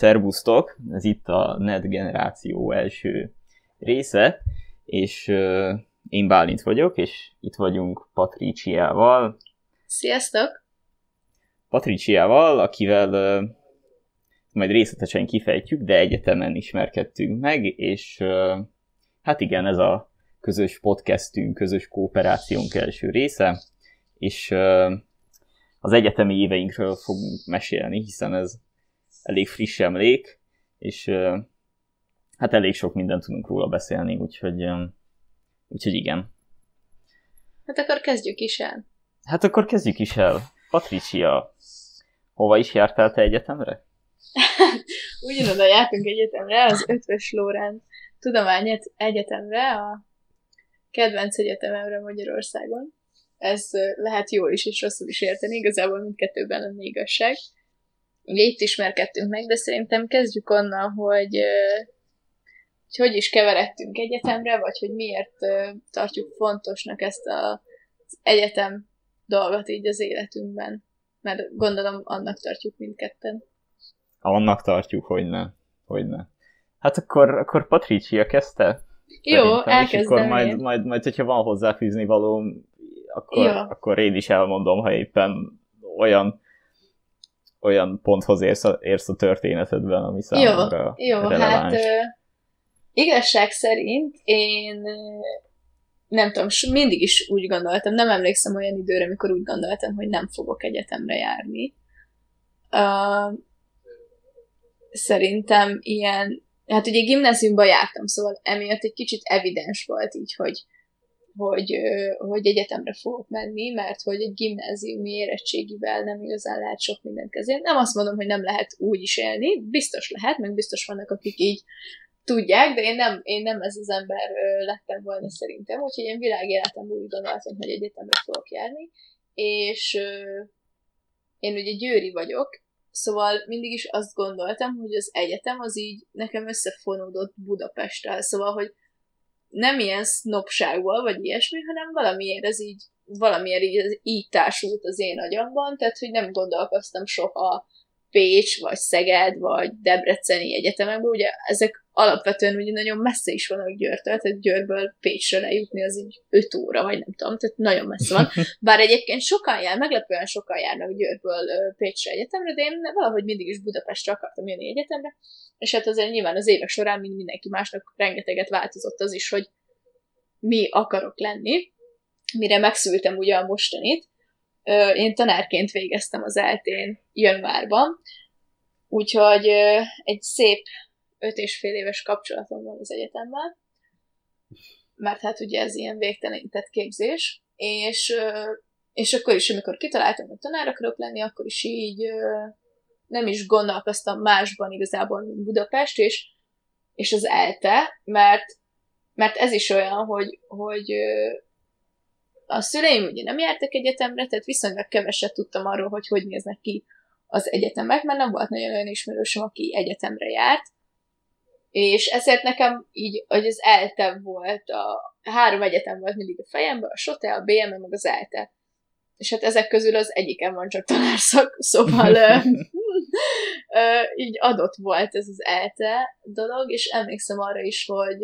Szervusztok! Ez itt a NET generáció első része, és uh, én Bálint vagyok, és itt vagyunk Patriciával. Sziasztok! Patriciával, akivel uh, majd részletesen kifejtjük, de egyetemen ismerkedtünk meg, és uh, hát igen, ez a közös podcastünk, közös kooperációnk első része, és uh, az egyetemi éveinkről fogunk mesélni, hiszen ez elég friss emlék, és hát elég sok mindent tudunk róla beszélni, úgyhogy, úgyhogy igen. Hát akkor kezdjük is el. Hát akkor kezdjük is el. Patricia, hova is jártál te egyetemre? Ugyanoda jártunk egyetemre, az Ötvös Lórán Tudományet Egyetemre, a kedvenc egyetememre Magyarországon. Ez lehet jól is és rosszul is érteni, igazából mindkettőben lenne igazság. Ugye itt ismerkedtünk meg, de szerintem kezdjük onnan, hogy hogy, hogy is keveredtünk egyetemre, vagy hogy miért tartjuk fontosnak ezt a, az egyetem dolgot így az életünkben. Mert gondolom annak tartjuk mindketten. Annak tartjuk, hogy ne. Hogy ne. Hát akkor, akkor Patricia kezdte? Jó, elkezdem És akkor majd, majd, majd, hogyha van hozzáfűzni való, akkor, Jó. akkor én is elmondom, ha éppen olyan olyan ponthoz érsz a, érsz a történetedben, ami számomra Jó, jó hát ö, igazság szerint én nem tudom, mindig is úgy gondoltam, nem emlékszem olyan időre, amikor úgy gondoltam, hogy nem fogok egyetemre járni. Uh, szerintem ilyen, hát ugye gimnáziumban jártam, szóval emiatt egy kicsit evidens volt így, hogy hogy, hogy egyetemre fogok menni, mert hogy egy gimnáziumi érettségivel nem igazán lehet sok mindent kezdeni. Nem azt mondom, hogy nem lehet úgy is élni, biztos lehet, meg biztos vannak, akik így tudják, de én nem, én nem ez az ember lettem volna szerintem, úgyhogy én világéletemben úgy gondoltam, hogy egyetemre fogok járni, és én ugye győri vagyok, Szóval mindig is azt gondoltam, hogy az egyetem az így nekem összefonódott Budapesttel. Szóval, hogy nem ilyen sznopságból, vagy ilyesmi, hanem valamiért ez így, valamiért így, így társult az én agyamban, tehát hogy nem gondolkoztam soha Pécs, vagy Szeged, vagy Debreceni egyetemekben, ugye ezek alapvetően ugye nagyon messze is vannak Győrtől, tehát Győrből Pécsre lejutni az így 5 óra, vagy nem tudom, tehát nagyon messze van. Bár egyébként sokan jár, meglepően sokan járnak Győrből Pécsre egyetemre, de én valahogy mindig is Budapestre akartam jönni egyetemre, és hát azért nyilván az évek során, mint mindenki másnak rengeteget változott az is, hogy mi akarok lenni, mire megszültem ugye a mostanit. Én tanárként végeztem az eltén januárban, úgyhogy egy szép öt és fél éves kapcsolatom van az egyetemmel, mert hát ugye ez ilyen végtelenített képzés, és, és akkor is, amikor kitaláltam, hogy tanár akarok lenni, akkor is így nem is gondolkoztam másban igazából, mint Budapest, és, és az ELTE, mert, mert ez is olyan, hogy, hogy a szüleim ugye nem jártak egyetemre, tehát viszonylag keveset tudtam arról, hogy hogy néznek ki az egyetemek, mert nem volt nagyon olyan ismerősöm, aki egyetemre járt, és ezért nekem így, hogy az ELTE volt, a három egyetem volt mindig a fejemben, a SOTE, a BM, meg az ELTE. És hát ezek közül az egyiken van csak tanárszak, szóval így adott volt ez az ELTE dolog, és emlékszem arra is, hogy,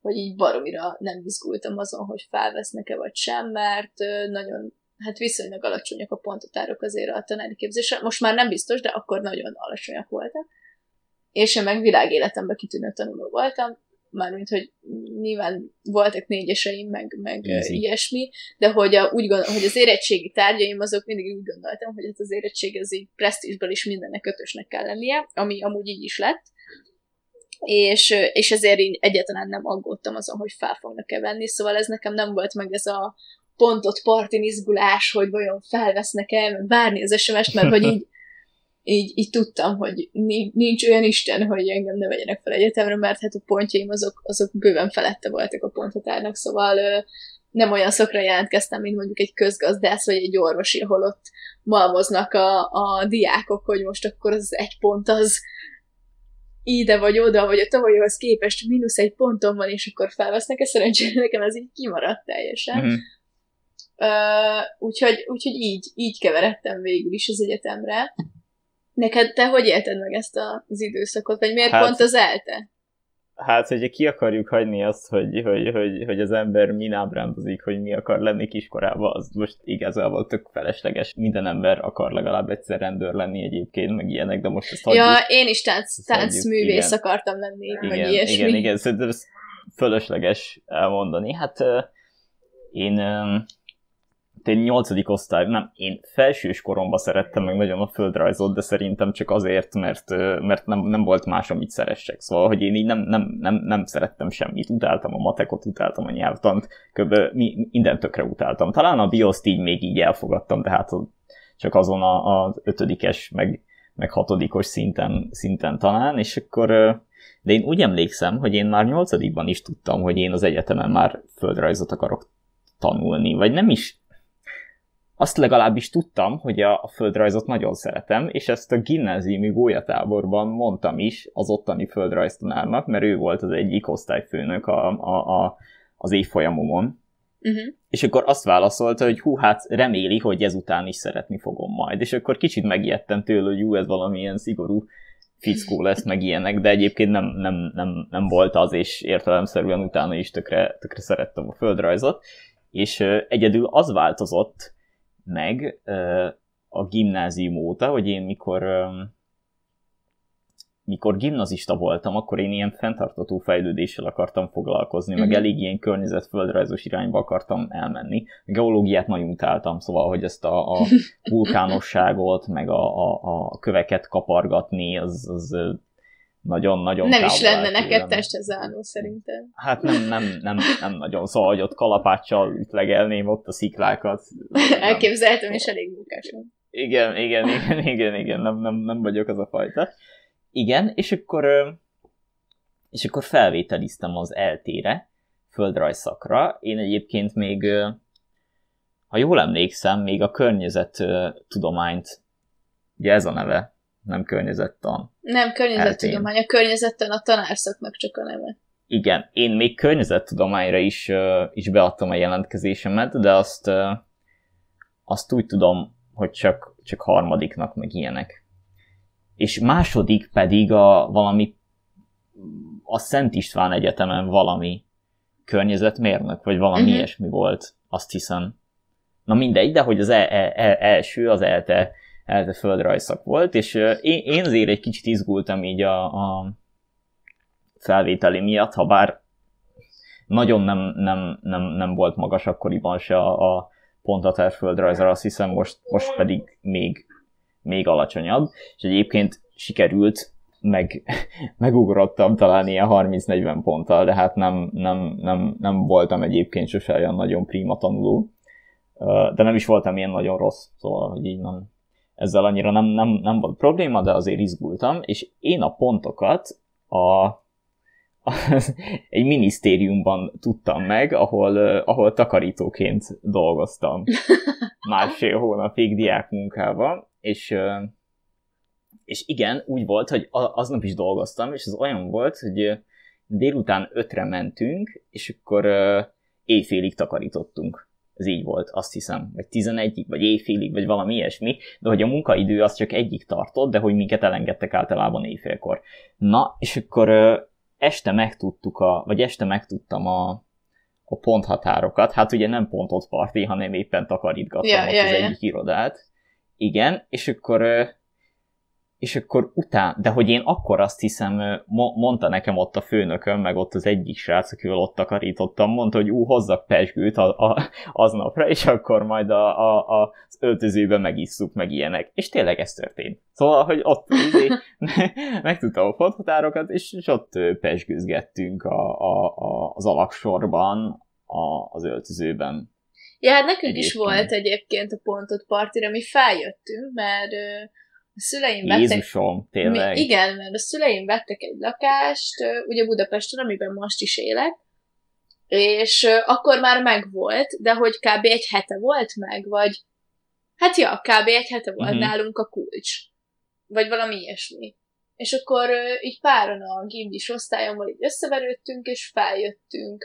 hogy így baromira nem izgultam azon, hogy felvesznek-e vagy sem, mert nagyon, hát viszonylag alacsonyak a pontatárok azért a tanári képzésre. Most már nem biztos, de akkor nagyon alacsonyak voltak. És én meg világéletemben kitűnő tanuló voltam, mármint, hogy nyilván voltak négyeseim, meg, meg Easy. ilyesmi, de hogy, a, úgy gondol, hogy az érettségi tárgyaim, azok mindig úgy gondoltam, hogy hát az érettség az így presztízsből is mindennek ötösnek kell lennie, ami amúgy így is lett, és, és ezért én egyáltalán nem aggódtam azon, hogy fel fognak-e venni, szóval ez nekem nem volt meg ez a pontot partin izgulás, hogy vajon felvesznek-e, várni az SMS-t, mert hogy így így, így tudtam, hogy nincs olyan Isten, hogy engem ne vegyenek fel egyetemre, mert hát a pontjaim azok, azok bőven felette voltak a ponthatárnak, szóval nem olyan szokra jelentkeztem, mint mondjuk egy közgazdász vagy egy orvosi, ahol ott malmoznak a, a diákok, hogy most akkor az egy pont az ide vagy oda, vagy a tavalyhoz képest mínusz egy ponton van, és akkor felvesznek, ez szerencsére nekem ez így kimaradt teljesen. Mm-hmm. Uh, úgyhogy, úgyhogy így, így keveredtem végül is az egyetemre Neked te hogy élted meg ezt az időszakot, vagy miért hát, pont az ELTE? Hát, hogyha ki akarjuk hagyni azt, hogy, hogy, hogy, hogy az ember min ábrándozik, hogy mi akar lenni kiskorában, az most igazából tök felesleges. Minden ember akar legalább egyszer rendőr lenni egyébként, meg ilyenek, de most ezt hagyjuk. Ja, én is tánc, táncművész igen. akartam lenni, igen, meg ilyesmi. Igen, igen, szerintem ez fölösleges elmondani. Hát én én nyolcadik osztály, nem, én felsős koromban szerettem meg nagyon a földrajzot, de szerintem csak azért, mert, mert nem, nem volt más, amit szeressek. Szóval, hogy én így nem, nem, nem, nem szerettem semmit. Utáltam a matekot, utáltam a nyelvtant, kb. minden tökre utáltam. Talán a bioszt így még így elfogadtam, de hát csak azon az ötödikes, meg, meg hatodikos szinten, szinten talán, és akkor de én úgy emlékszem, hogy én már nyolcadikban is tudtam, hogy én az egyetemen már földrajzot akarok tanulni, vagy nem is azt legalábbis tudtam, hogy a, a földrajzot nagyon szeretem, és ezt a gimnáziumi gólyatáborban mondtam is az ottani földrajztanárnak, mert ő volt az egyik osztályfőnök a, a, a, az évfolyamomon. Uh-huh. És akkor azt válaszolta, hogy hú, hát reméli, hogy ezután is szeretni fogom majd. És akkor kicsit megijedtem tőle, hogy jú, ez valamilyen szigorú fickó lesz, meg ilyenek, de egyébként nem, nem, nem, nem volt az, és értelemszerűen utána is tökre, tökre szerettem a földrajzot. És egyedül az változott, meg a gimnázium óta, hogy én mikor mikor gimnazista voltam, akkor én ilyen fenntartató fejlődéssel akartam foglalkozni, uh-huh. meg mhm. elég ilyen környezetföldrajzos irányba akartam elmenni. Geológiát nagyon utáltam, szóval, hogy ezt a, a vulkánosságot, meg a, a, a köveket kapargatni, az, az nagyon-nagyon Nem is lenne neked testhez álló, szerintem. Hát nem, nem, nem, nem nagyon, szóval, hogy ott kalapáccsal ütlegelném ott a sziklákat. Elképzeltem, és elég munkásom. Igen, igen, igen, igen, igen, nem, nem, nem vagyok az a fajta. Igen, és akkor, és akkor felvételiztem az eltére, földrajzszakra. Én egyébként még, ha jól emlékszem, még a környezettudományt, ugye ez a neve, nem környezettan. Nem, környezettudomány. A környezetten a tanárszaknak csak a neve. Igen, én még környezettudományra is, uh, is beadtam a jelentkezésemet, de azt, uh, azt úgy tudom, hogy csak, csak harmadiknak meg ilyenek. És második pedig a valami a Szent István Egyetemen valami környezetmérnök, vagy valami uh-huh. ilyesmi volt, azt hiszem. Na mindegy, de hogy az e- e- e- első, az ELTE ez a földrajzszak volt, és én, én azért egy kicsit izgultam így a, a felvételi miatt, ha bár nagyon nem, nem, nem, nem volt magas akkoriban se a, a pontatás földrajzra, azt hiszem most, most pedig még, még alacsonyabb, és egyébként sikerült, meg, megugrottam talán ilyen 30-40 ponttal, de hát nem, nem, nem, nem voltam egyébként sose olyan nagyon prima tanuló, de nem is voltam ilyen nagyon rossz, szóval, hogy így nem, ezzel annyira nem, nem, nem volt probléma, de azért izgultam, és én a pontokat a, a, egy minisztériumban tudtam meg, ahol, ahol takarítóként dolgoztam másfél hónapig diákmunkában, és, és igen, úgy volt, hogy aznap is dolgoztam, és az olyan volt, hogy délután ötre mentünk, és akkor éjfélig takarítottunk ez így volt, azt hiszem, vagy 11-ig, vagy éjfélig, vagy valami ilyesmi, de hogy a munkaidő az csak egyik tartott, de hogy minket elengedtek általában éjfélkor. Na, és akkor este megtudtuk, a, vagy este megtudtam a, a ponthatárokat, hát ugye nem pontot parti, hanem éppen takarítgattam yeah, ott yeah, az yeah. egyik irodát. Igen, és akkor és akkor után, de hogy én akkor azt hiszem, mondta nekem ott a főnököm, meg ott az egyik srác, akivel ott takarítottam, mondta, hogy ú, hozzak pesgőt a, a, aznapra, és akkor majd a, a, a, az öltözőben megisszuk, meg ilyenek. És tényleg ez történt. Szóval, hogy ott izé, megtudtam a fothatárokat, és, és ott pesgőzgettünk a, a, a, az alaksorban, a, az öltözőben. Ja, hát nekünk egyébként. is volt egyébként a pontot partira, mi feljöttünk, mert a szüleim vettek... Jézusom, tényleg. Mi, igen, mert a szüleim vettek egy lakást, ugye Budapesten, amiben most is élek, és akkor már megvolt, de hogy kb. egy hete volt meg, vagy hát ja, kb. egy hete volt uh-huh. nálunk a kulcs. Vagy valami ilyesmi. És akkor így páran a gimdis osztályommal így összeverődtünk, és feljöttünk.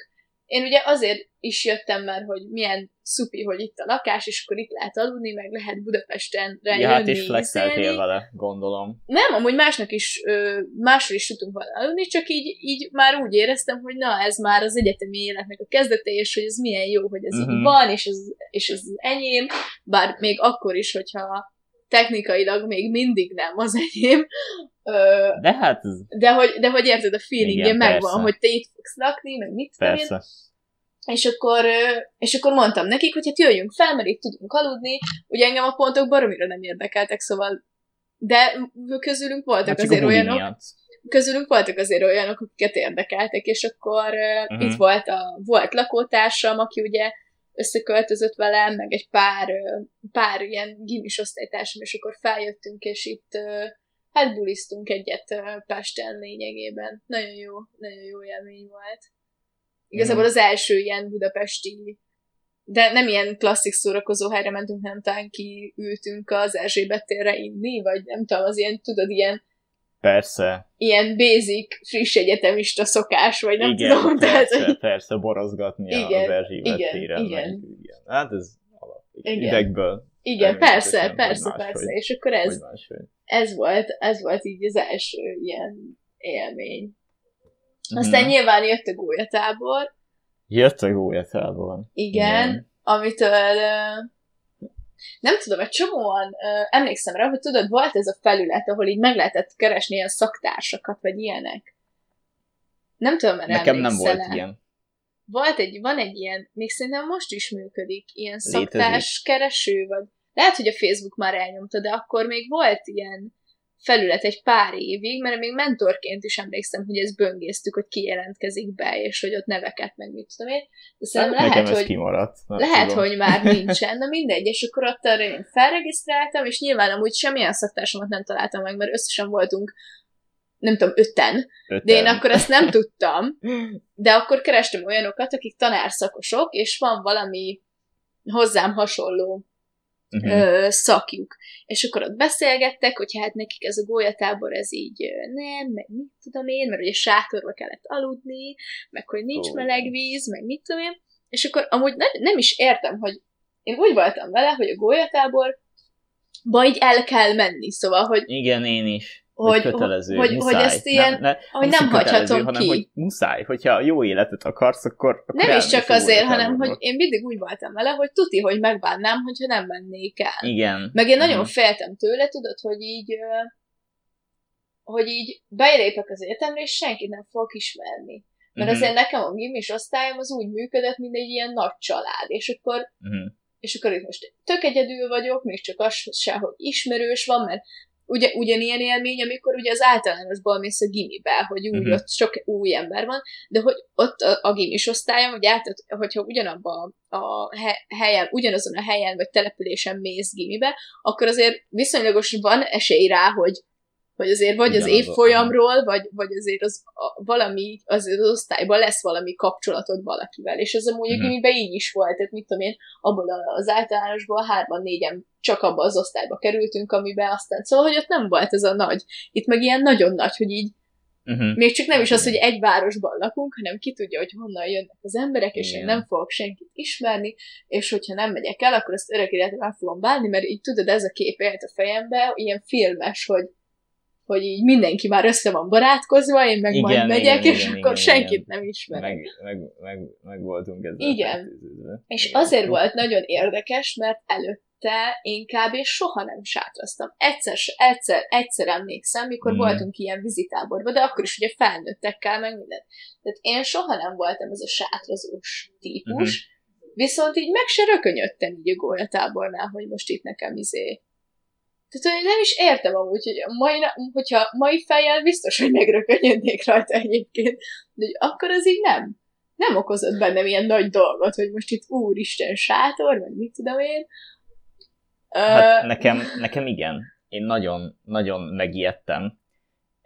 Én ugye azért is jöttem már, hogy milyen szupi, hogy itt a lakás, és akkor itt lehet aludni, meg lehet Budapesten ja, hát és flexeltél vele, gondolom. Nem, amúgy másnak is, másról is tudunk vele aludni, csak így, így már úgy éreztem, hogy na, ez már az egyetemi életnek a kezdete, és hogy ez milyen jó, hogy ez uh-huh. így van, és ez, és ez az enyém, bár még akkor is, hogyha technikailag még mindig nem az enyém. De hát... De hogy, de hogy érted, a feeling megvan, hogy te itt fogsz lakni, meg mit Persze. Én. És akkor, és akkor mondtam nekik, hogy hát jöjjünk fel, mert itt tudunk aludni. Ugye engem a pontok baromira nem érdekeltek, szóval de közülünk voltak hát azért olyanok, miatt. közülünk voltak azért olyanok, akiket érdekeltek, és akkor uh-huh. itt volt a volt lakótársam, aki ugye összeköltözött velem, meg egy pár, pár ilyen gimis osztálytársam, és akkor feljöttünk, és itt hát bulisztunk egyet Pesten lényegében. Nagyon jó, nagyon jó élmény volt. Igazából az első ilyen budapesti, de nem ilyen klasszik szórakozó helyre mentünk, hanem talán kiültünk az Erzsébet térre inni, vagy nem tudom, az ilyen, tudod, ilyen Persze. Ilyen basic, friss egyetemista szokás, vagy nem igen, tudom. Persze, tehát, persze, borozgatni igen, az Erzsébet igen, téren. Igen. Meg, igen. Hát ez alap. Igen. Idegből. Igen, persze, persze, persze. És akkor ez, ez volt, ez volt így az első ilyen élmény. Aztán hmm. nyilván jött a gólyatábor. Jött a gólyatábor. Igen, Igen. amitől nem tudom, egy csomóan emlékszem rá, hogy tudod, volt ez a felület, ahol így meg lehetett keresni ilyen szaktársakat, vagy ilyenek. Nem tudom, mert Nekem nem volt ilyen. Volt egy, van egy ilyen, még szerintem most is működik, ilyen szaktás kereső, vagy lehet, hogy a Facebook már elnyomta, de akkor még volt ilyen felület egy pár évig, mert még mentorként is emlékszem, hogy ezt böngésztük, hogy ki jelentkezik be, és hogy ott neveket meg mit tudom én. De szerintem hát, lehet, hogy, kimaradt, lehet tudom. hogy már nincsen, na mindegy, és akkor ott arra én felregisztráltam, és nyilván amúgy semmilyen szaktársamat nem találtam meg, mert összesen voltunk nem tudom, öten, öten, de én akkor ezt nem tudtam, de akkor kerestem olyanokat, akik tanárszakosok, és van valami hozzám hasonló uh-huh. ö, szakjuk. És akkor ott beszélgettek, hogy hát nekik ez a gólyatábor, ez így nem, meg mit tudom én, mert ugye sátorba kellett aludni, meg hogy nincs oh. meleg víz, meg mit tudom én. És akkor amúgy ne, nem is értem, hogy én úgy voltam vele, hogy a gólyatábor így el kell menni, szóval, hogy... Igen, én is hogy, kötelező, hogy, muszáj. hogy ezt ilyen, nem, ne, hogy nem, nem hagyhatom hanem, ki. hogy muszáj, hogyha jó életet akarsz, akkor, akkor Nem is csak azért, hanem hogy én mindig úgy voltam vele, hogy tuti, hogy megbánnám, hogyha nem mennék el. Igen. Meg én nagyon uh-huh. féltem tőle, tudod, hogy így hogy így belépek az életemre, és senkit nem fogok ismerni. Mert uh-huh. azért nekem a gimis osztályom az úgy működött, mint egy ilyen nagy család, és akkor uh-huh. és akkor itt most tök egyedül vagyok, még csak az se, hogy ismerős van, mert ugye, ugyanilyen élmény, amikor ugye az általánosból mész a gimibe, hogy úgy uh-huh. ott sok új ember van, de hogy ott a, a gimis osztályom, hogy át, hogyha ugyanabban a helyen, ugyanazon a helyen vagy településen mész gimibe, akkor azért viszonylagos van esély rá, hogy hogy azért vagy az évfolyamról, vagy, vagy azért az a, valami, azért az osztályban lesz valami kapcsolatod valakivel, és ez amúgy mm-hmm. a így is volt, tehát mit tudom én, abból az általánosból hárman, négyen csak abba az osztályba kerültünk, amiben aztán, szóval, hogy ott nem volt ez a nagy, itt meg ilyen nagyon nagy, hogy így Uh-huh. Még csak nem is az, hogy egy városban lakunk, hanem ki tudja, hogy honnan jönnek az emberek, és Igen. én nem fogok senkit ismerni, és hogyha nem megyek el, akkor ezt örök életben meg fogom bánni, mert így tudod, ez a kép élt a fejembe, ilyen filmes, hogy hogy így mindenki már össze van barátkozva, én meg igen, majd megyek, igen, és igen, akkor igen, senkit igen. nem ismerek. Meg, meg, meg, meg voltunk ezzel. Igen. És igen. azért volt nagyon érdekes, mert előtte én kb. soha nem sátraztam. Egyszer, egyszer, egyszer emlékszem, mikor mm. voltunk ilyen vizitáborban, de akkor is ugye felnőttekkel, meg minden. Tehát én soha nem voltam ez a sátrazós típus, mm-hmm. viszont így meg se rökönyödtem így a gólyatábornál, hogy most itt nekem izé tehát hogy nem is értem amúgy, hogy mai, hogyha mai fejjel biztos, hogy megrökönyödnék rajta egyébként, de hogy akkor az így nem. Nem okozott bennem ilyen nagy dolgot, hogy most itt úristen sátor, vagy mit tudom én. Hát uh, nekem, nekem igen. Én nagyon, nagyon megijedtem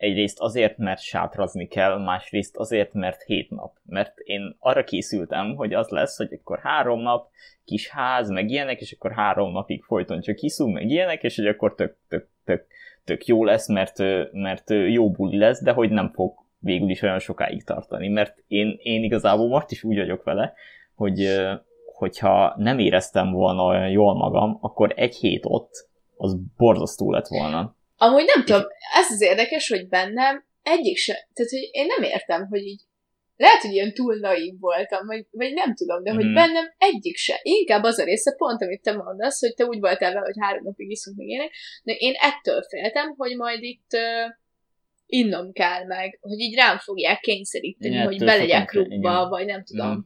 egyrészt azért, mert sátrazni kell, másrészt azért, mert hét nap. Mert én arra készültem, hogy az lesz, hogy akkor három nap kis ház, meg ilyenek, és akkor három napig folyton csak kiszunk, meg ilyenek, és hogy akkor tök, tök, tök, tök jó lesz, mert, mert jó buli lesz, de hogy nem fog végül is olyan sokáig tartani, mert én, én igazából most is úgy vagyok vele, hogy hogyha nem éreztem volna olyan jól magam, akkor egy hét ott, az borzasztó lett volna. Amúgy nem tudom, ez az érdekes, hogy bennem egyik se, tehát hogy én nem értem, hogy így lehet, hogy ilyen túl naív voltam, vagy, vagy nem tudom, de hogy mm. bennem egyik se. Inkább az a része, pont amit te mondasz, hogy te úgy voltál vele, hogy három napig iszunk még ének, de én ettől féltem, hogy majd itt uh, innom kell meg, hogy így rám fogják kényszeríteni, ja, hogy belegyek klubba, vagy nem tudom. Mm.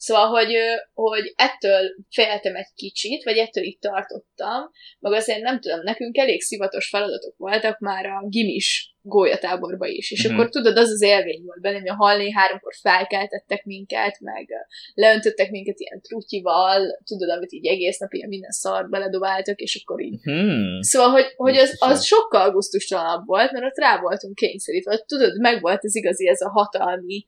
Szóval, hogy, hogy ettől féltem egy kicsit, vagy ettől itt tartottam, meg azért nem tudom, nekünk elég szivatos feladatok voltak már a gimis gólyatáborba is, és mm-hmm. akkor tudod, az az élvény volt bennem, hogy a halni háromkor felkeltettek minket, meg leöntöttek minket ilyen trutyival, tudod, amit így egész nap ilyen minden szart beledobáltak, és akkor így. Mm-hmm. Szóval, hogy, hogy az, az sokkal gusztustalanabb volt, mert ott rá voltunk kényszerítve. Tudod, meg volt ez igazi, ez a hatalmi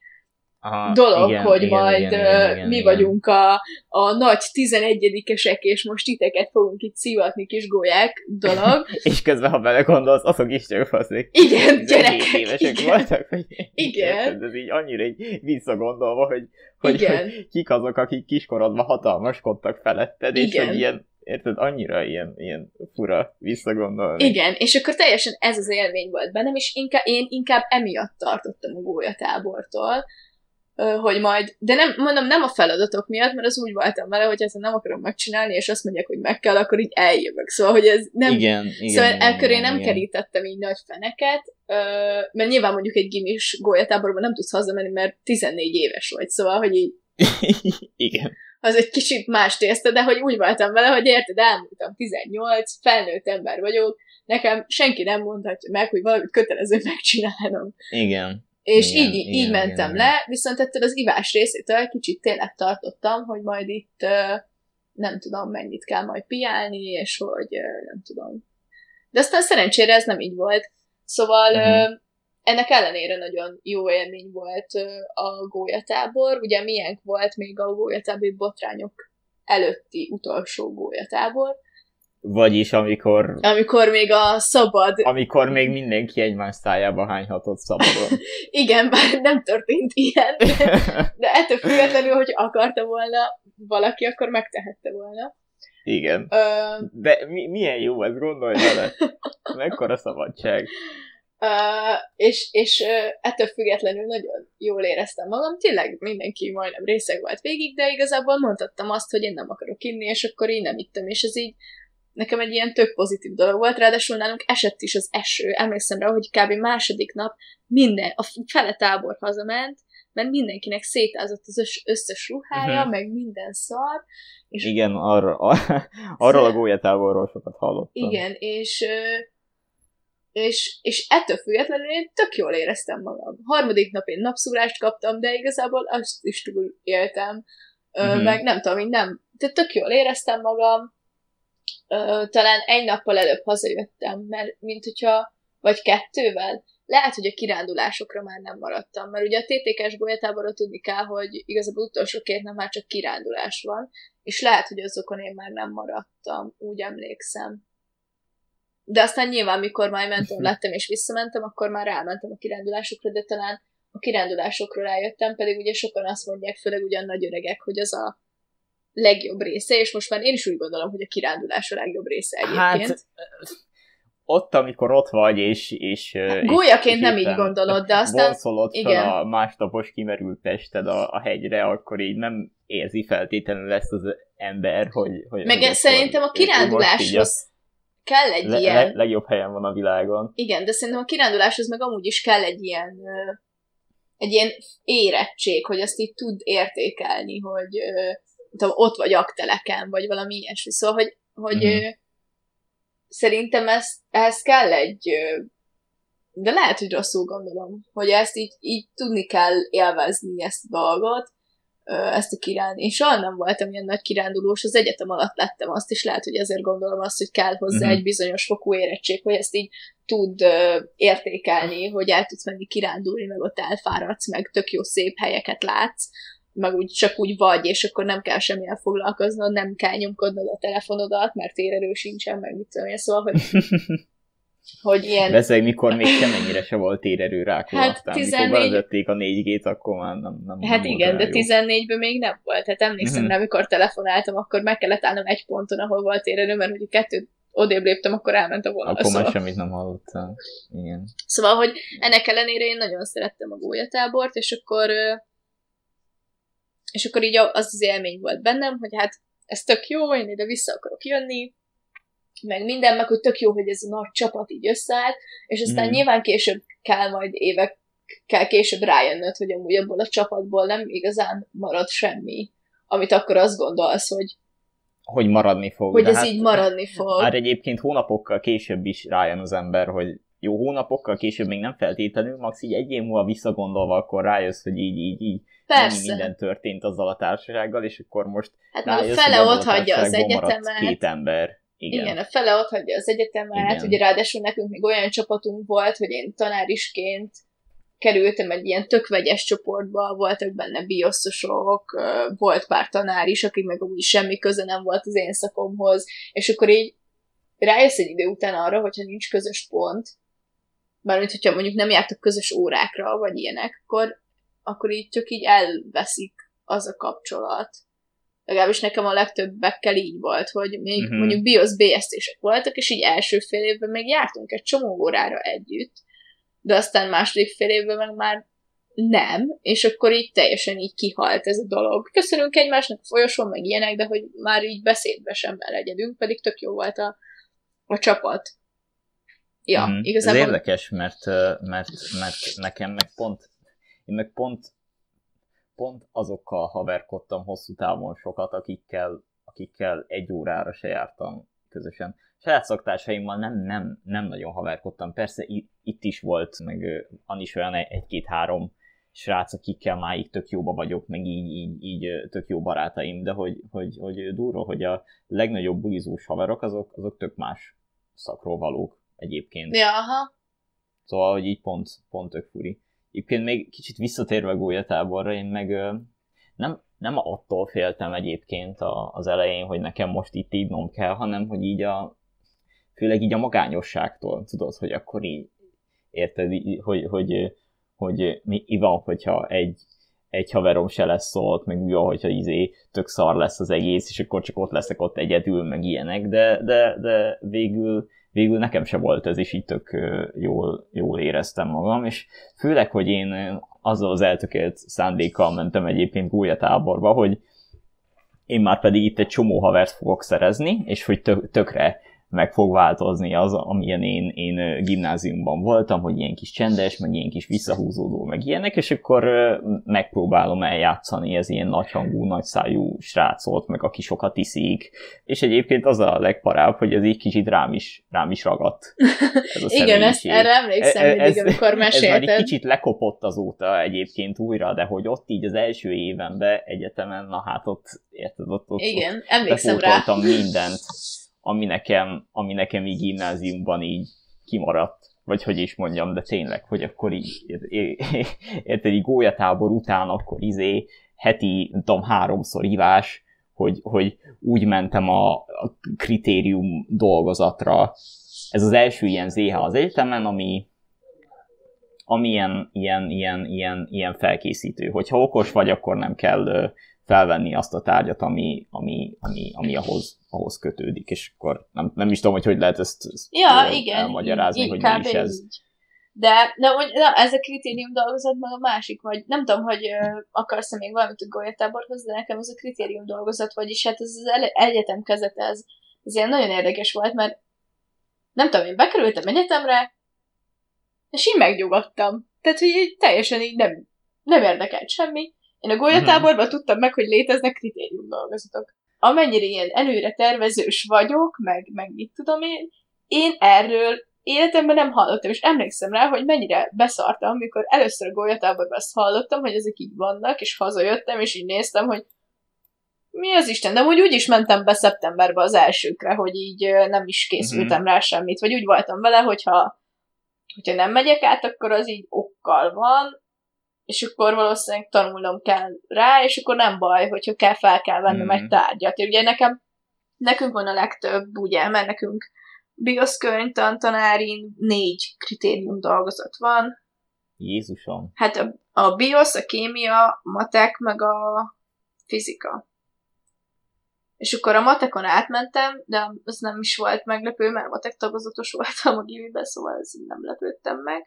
Aha, dolog, igen, hogy igen, majd igen, igen, igen, mi igen. vagyunk a, a nagy 11-esek, és most titeket fogunk itt szívatni kis golyák dolog. és közben, ha belegondolsz, azok is csak faszik. Igen, gyerekek. évesek igen. voltak, hogy igen. ez így annyira egy visszagondolva, hogy, hogy, igen. hogy kik azok, akik kiskorodban hatalmaskodtak feletted, igen. és hogy ilyen érted, annyira ilyen, ilyen fura visszagondolni. Igen, és akkor teljesen ez az élmény volt bennem, és inkább, én inkább emiatt tartottam a gólyatábortól, hogy majd, de nem, mondom, nem a feladatok miatt, mert az úgy voltam vele, hogy ezt nem akarom megcsinálni, és azt mondják, hogy meg kell, akkor így eljövök. Szóval, hogy ez nem... Igen, igen, szóval igen, elköré nem igen. kerítettem így nagy feneket, mert nyilván mondjuk egy gimis gólyatáborban nem tudsz hazamenni, mert 14 éves vagy, szóval, hogy így... igen. Az egy kicsit más tészta, de hogy úgy voltam vele, hogy érted, elmúltam 18, felnőtt ember vagyok, nekem senki nem mondhatja meg, hogy valamit kötelező megcsinálnom. Igen. És igen, így, igen, így mentem igen, le, viszont ettől az ivás részétől kicsit tényleg tartottam, hogy majd itt nem tudom, mennyit kell majd piálni, és hogy nem tudom. De aztán szerencsére ez nem így volt. Szóval uh-huh. ennek ellenére nagyon jó élmény volt a gólyatábor. Ugye milyen volt még a gólyatábori botrányok előtti utolsó gólyatábor, vagyis amikor... Amikor még a szabad... Amikor még mindenki egymás szájába hányhatott szabadon. Igen, bár nem történt ilyen, de, de ettől függetlenül, hogy akarta volna valaki, akkor megtehette volna. Igen. Uh, de mi, milyen jó ez, gondolj vele. Mekkora szabadság. Uh, és és ettől függetlenül nagyon jól éreztem magam. Tényleg mindenki majdnem részeg volt végig, de igazából mondhattam azt, hogy én nem akarok inni, és akkor én nem ittem, és ez így nekem egy ilyen tök pozitív dolog volt, ráadásul nálunk esett is az eső. Emlékszem rá, hogy kb. második nap minden, a fele tábor hazament, mert mindenkinek szétázott az összes ruhája, uh-huh. meg minden szar. És igen, arra, arról a gólyatáborról sokat hallottam. Igen, és, és, és ettől függetlenül én tök jól éreztem magam. Harmadik nap én napszúrást kaptam, de igazából azt is túl éltem. Uh-huh. Meg nem tudom, én nem, de tök jól éreztem magam, ö, talán egy nappal előbb hazajöttem, mert mint hogyha, vagy kettővel, lehet, hogy a kirándulásokra már nem maradtam, mert ugye a TTK-s golyatáborra tudni kell, hogy igazából utolsó két nap már csak kirándulás van, és lehet, hogy azokon én már nem maradtam, úgy emlékszem. De aztán nyilván, mikor már mentem, lettem és visszamentem, akkor már rámentem a kirándulásokra, de talán a kirándulásokról rájöttem, pedig ugye sokan azt mondják, főleg ugyan nagy öregek, hogy az a legjobb része, és most már én is úgy gondolom, hogy a kirándulás a legjobb része egyébként. Hát, ott, amikor ott vagy, és... és hát, gólyaként nem így gondolod, de aztán... Vonszolod igen. a másnapos kimerült tested a, a hegyre, akkor így nem érzi feltétlenül ezt az ember, hogy... hogy Meg szerintem a kiránduláshoz kell egy le, ilyen... Le, legjobb helyen van a világon. Igen, de szerintem a kiránduláshoz meg amúgy is kell egy ilyen egy ilyen érettség, hogy azt így tud értékelni, hogy tudom, ott vagy akteleken, vagy valami ilyesmi. Szóval, hogy, hogy mm-hmm. szerintem ez, ehhez kell egy, de lehet, hogy rosszul gondolom, hogy ezt így, így tudni kell élvezni ezt a dolgot, ezt a kiránd. Én soha nem voltam ilyen nagy kirándulós, az egyetem alatt lettem azt, is lehet, hogy ezért gondolom azt, hogy kell hozzá uh-huh. egy bizonyos fokú érettség, hogy ezt így tud uh, értékelni, hogy el tudsz menni kirándulni, meg ott elfáradsz, meg tök jó szép helyeket látsz, meg úgy csak úgy vagy, és akkor nem kell semmilyen foglalkoznod, nem kell nyomkodnod a telefonodat, mert térerő sincsen, meg mit tudom én, szóval, hogy hogy ilyen... Beszélj, mikor még semennyire se volt térerő rá, Hát aztán 14 mikor bevezették a 4G-t, akkor már nem, nem Hát nem igen, de volt olyan jó. 14-ben még nem volt. Hát emlékszem Mhm. rá, amikor telefonáltam, akkor meg kellett állnom egy ponton, ahol volt érelő, mert hogy kettőt odébb léptem, akkor elment a vonal. Akkor már Szóval, semmit nem hallottam. Igen. szóval, hogy ennek ellenére én nagyon szerettem a gólyatábort, és akkor és akkor így az az élmény volt bennem, hogy hát ez tök jó, én ide vissza akarok jönni, meg minden, meg hogy tök jó, hogy ez a nagy csapat így összeállt, és aztán Mhm. nyilván később kell majd évek kell később rájönnöd, hogy amúgy abból a csapatból nem igazán marad semmi, amit akkor azt gondolsz, hogy, Hogy maradni fog. hogy ez hát, így maradni fog. Hát egyébként hónapokkal később is rájön az ember, hogy jó, hónapokkal később még nem feltétlenül, max így egy év múlva visszagondolva, akkor rájössz, hogy így, így, így mennyi Persze. minden történt azzal a társasággal, és akkor most Hát meg a rájössz, fele ott hagyja az egyetemet. Két ember. Igen. Igen. a fele ott hagyja az egyetemet, Igen. ugye ráadásul nekünk még olyan csapatunk volt, hogy én tanárisként kerültem egy ilyen tök vegyes csoportba, voltak benne bioszosok, volt pár tanár is, akik meg úgy semmi köze nem volt az én szakomhoz, és akkor így rájössz egy idő után arra, hogyha nincs közös pont, mármint hogyha mondjuk nem jártok közös órákra, vagy ilyenek, akkor, akkor így csak így elveszik az a kapcsolat. Legalábbis nekem a legtöbbekkel így volt, hogy még uh-huh. mondjuk BIOS BST-sek voltak, és így első fél évben még jártunk egy csomó órára együtt, de aztán második fél évben meg már nem, és akkor így teljesen így kihalt ez a dolog. Köszönünk egymásnak a folyosón, meg ilyenek, de hogy már így beszédbe sem elegyedünk, pedig tök jó volt a, a csapat. Ja, Mhm. igazából... Ez érdekes, mert, mert, mert nekem meg pont, én meg pont, pont azokkal haverkodtam hosszú távon sokat, akikkel, akikkel egy órára se jártam közösen. Saját szaktársaimmal nem, nem, nem nagyon haverkodtam. Persze itt is volt, meg an is olyan egy-két-három srác, akikkel máig tök jóba vagyok, meg így, így, így tök jó barátaim, de hogy, hogy, hogy durva, hogy a legnagyobb bulizós haverok, azok, azok tök más szakról valók egyébként. Ja, aha. Szóval, hogy így pont, pont tök furi. Egyébként még kicsit visszatérve gólyatáborra, én meg nem, nem attól féltem egyébként a, az elején, hogy nekem most itt írnom kell, hanem hogy így a, főleg így a magányosságtól, tudod, hogy akkor így, érted, így, hogy, hogy, hogy mi, mi van, hogyha egy, egy haverom se lesz szólt, meg van, hogyha izé tök szar lesz az egész, és akkor csak ott leszek ott egyedül, meg ilyenek, de, de, de végül, végül nekem se volt ez, és így tök jól, jól éreztem magam, és főleg, hogy én azzal az eltökélt szándékkal mentem egyébként gólyatáborba, hogy én már pedig itt egy csomó havert fogok szerezni, és hogy tök, tökre meg fog változni az, amilyen én, én gimnáziumban voltam, hogy ilyen kis csendes, meg ilyen kis visszahúzódó, meg ilyenek, és akkor megpróbálom eljátszani ez ilyen nagyhangú, nagyszájú srácot, meg aki sokat iszik, és egyébként az a legparább, hogy ez így kicsit rám is, rám is ragadt. Ez a Igen, ezt, erre emlékszem E- e- mindig, ez- amikor Ez már egy mesélted. kicsit lekopott azóta egyébként újra, de hogy ott így az első évenben egyetemen, na hát ott, érted, ott, ott, Igen, ott emlékszem rá. mindent, ami nekem, ami nekem így gimnáziumban így kimaradt, vagy hogy is mondjam, de tényleg, hogy akkor így, ér- ér- érted, így gólyatábor után akkor izé heti, nem tudom, háromszor ivás, hogy, hogy úgy mentem a, a kritérium dolgozatra. Ez az első ilyen ZH az egyetemen, ami, ami ilyen, ilyen, ilyen, ilyen, ilyen felkészítő. Hogyha okos vagy, akkor nem kell felvenni azt a tárgyat, ami, ami, ami, ami ahhoz, ahhoz kötődik, és akkor nem, nem is tudom, hogy hogy lehet ezt, ezt Ja, ö, igen. elmagyarázni, így, hogy mi is ez. Így. De, de na, ez a kritérium dolgozat, meg a másik, vagy nem tudom, hogy ö, akarsz-e még valamit a golyatáborhoz, de nekem ez a kritérium dolgozat, vagyis hát ez az ele- egyetem kezet, ez, ez ilyen nagyon érdekes volt, mert nem tudom, én bekerültem egyetemre, és így megnyugodtam. Tehát, hogy így teljesen így nem, nem érdekelt semmi. Én a golyatáborban tudtam meg, hogy léteznek kritérium dolgozatok. Amennyire ilyen előre tervezős vagyok, meg, meg mit tudom én, én erről életemben nem hallottam, és emlékszem rá, hogy mennyire beszartam, amikor először a golyatáborban azt hallottam, hogy ezek így vannak, és hazajöttem, és így néztem, hogy mi az Isten, de úgy úgy is mentem be szeptemberbe az elsőkre, hogy így nem is készültem Mhm. rá semmit, vagy úgy voltam vele, hogyha, hogyha nem megyek át, akkor az így okkal van, és akkor valószínűleg tanulnom kell rá, és akkor nem baj, hogyha kell, fel kell vennem Mhm. egy tárgyat. Ugye nekem, nekünk van a legtöbb, ugye, mert nekünk BIOS könyvtan tanárin négy kritérium dolgozat van. Jézusom. Hát a, a BIOS, a kémia, a matek, meg a fizika. És akkor a matekon átmentem, de az nem is volt meglepő, mert matek tagozatos voltam a gimiben, szóval ez nem lepődtem meg.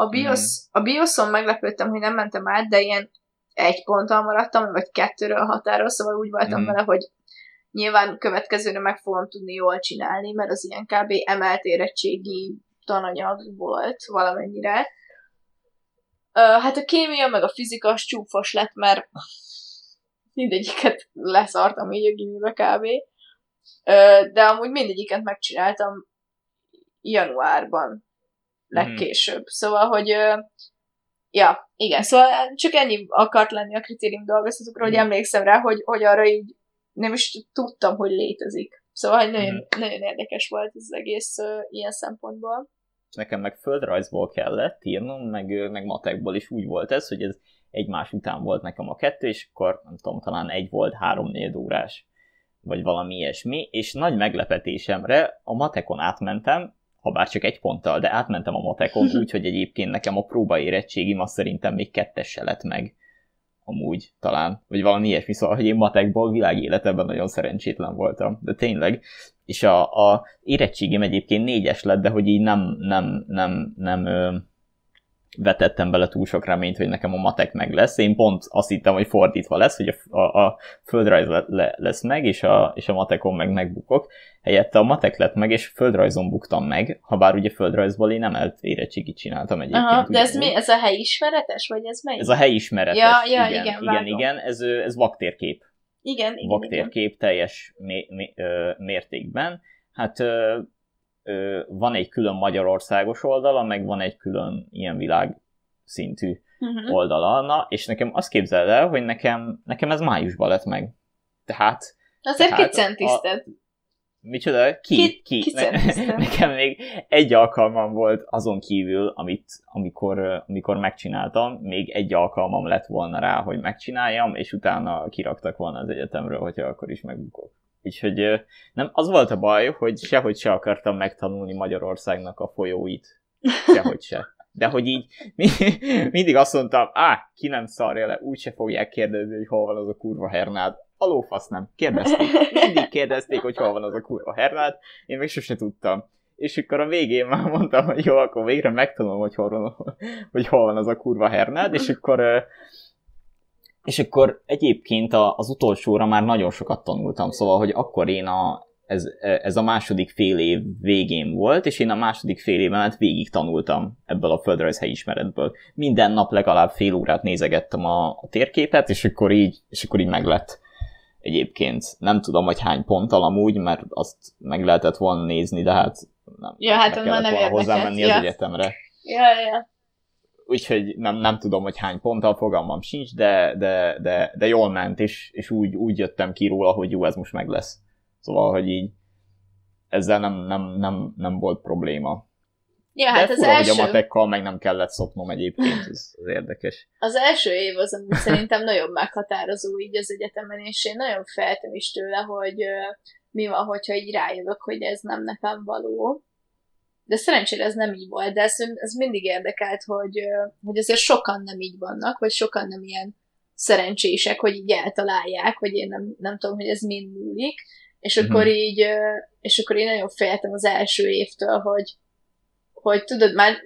A, BIOS, mm. a BIOSon meglepődtem, hogy nem mentem át, de ilyen egy ponttal maradtam, vagy kettőről határól, szóval úgy voltam mm. vele, hogy nyilván következőre meg fogom tudni jól csinálni, mert az ilyen kb. emelt érettségi tananyag volt valamennyire. Hát a kémia meg a fizika csúfos lett, mert mindegyiket leszartam így a gimibe kb. De amúgy mindegyiket megcsináltam januárban legkésőbb. Mm. Szóval, hogy ja, igen, szóval csak ennyi akart lenni a kritérium dolgozatokról, mm. hogy emlékszem rá, hogy, hogy arra így nem is tudtam, hogy létezik. Szóval hogy nagyon, mm. nagyon érdekes volt ez az egész uh, ilyen szempontból. Nekem meg földrajzból kellett írnom, meg, meg matekból is úgy volt ez, hogy ez egymás után volt nekem a kettő, és akkor nem tudom, talán egy volt három-négy órás, vagy valami ilyesmi, és nagy meglepetésemre a matekon átmentem, ha bár csak egy ponttal, de átmentem a matekon, úgyhogy egyébként nekem a próbaérettségim azt szerintem még kettesse lett meg. Amúgy talán, vagy valami ilyesmi, szóval, hogy én matekból világéletemben nagyon szerencsétlen voltam, de tényleg, és a, a érettségim egyébként négyes lett, de hogy így nem, nem, nem, nem, nem vetettem bele túl sok reményt, hogy nekem a matek meg lesz. Én pont azt hittem, hogy fordítva lesz, hogy a, a, a földrajz le, le, lesz meg, és a, és a matekon meg megbukok. Helyette a matek lett meg, és földrajzon buktam meg, ha bár ugye földrajzból én nem érettségit csináltam egyébként. Aha, de ez mi? Ez a helyismeretes, vagy ez melyik? Ez a helyismeretes, ja, ja, igen, igen, igen, igen, ez, ez vaktérkép. Igen, igen. Vaktérkép igen. teljes mé, mé, mértékben. Hát van egy külön Magyarországos oldala, meg van egy külön ilyen világ szintű uh-huh. oldala, na, és nekem azt képzeld el, hogy nekem, nekem ez májusban lett meg. Tehát... Azért tehát kicentízted. A... Micsoda? Ki? Ki? ki? ki ne, nekem még egy alkalmam volt azon kívül, amit, amikor, amikor megcsináltam, még egy alkalmam lett volna rá, hogy megcsináljam, és utána kiraktak volna az egyetemről, hogyha akkor is megbukok. Úgyhogy nem, az volt a baj, hogy sehogy se akartam megtanulni Magyarországnak a folyóit. Sehogy se. De hogy így mindig azt mondtam, á, ki nem szarja le, úgyse fogják kérdezni, hogy hol van az a kurva hernád. Alófasz nem, kérdezték. Mindig kérdezték, hogy hol van az a kurva hernád, én még sose tudtam. És akkor a végén már mondtam, hogy jó, akkor végre megtanulom, hogy hol van, hogy hol van az a kurva hernád, és akkor és akkor egyébként az utolsóra már nagyon sokat tanultam, szóval, hogy akkor én a, ez, ez a második fél év végén volt, és én a második fél évemet végig tanultam ebből a földrajz helyismeretből. Minden nap legalább fél órát nézegettem a, a térképet, és akkor így, és akkor így meglett egyébként. Nem tudom, hogy hány ponttal amúgy, mert azt meg lehetett volna nézni, de hát nem. Ja, hát meg kellett volna hozzá menni ja. az egyetemre. Ja, ja úgyhogy nem, nem tudom, hogy hány ponttal, fogalmam sincs, de, de, de, de jól ment, és, és úgy, úgy jöttem ki róla, hogy jó, ez most meg lesz. Szóval, hogy így ezzel nem, nem, nem, nem volt probléma. Ja, hát de az fura, első... hogy a matekkal meg nem kellett szopnom egyébként, ez az érdekes. Az első év az, ami szerintem nagyon meghatározó így az egyetemen, és én nagyon feltem is tőle, hogy mi van, hogyha így rájövök, hogy ez nem nekem való de szerencsére ez nem így volt, de ez, ez mindig érdekelt, hogy, hogy azért sokan nem így vannak, vagy sokan nem ilyen szerencsések, hogy így eltalálják, vagy én nem, nem tudom, hogy ez mind múlik, és mm-hmm. akkor így, és akkor én nagyon féltem az első évtől, hogy, hogy tudod, már,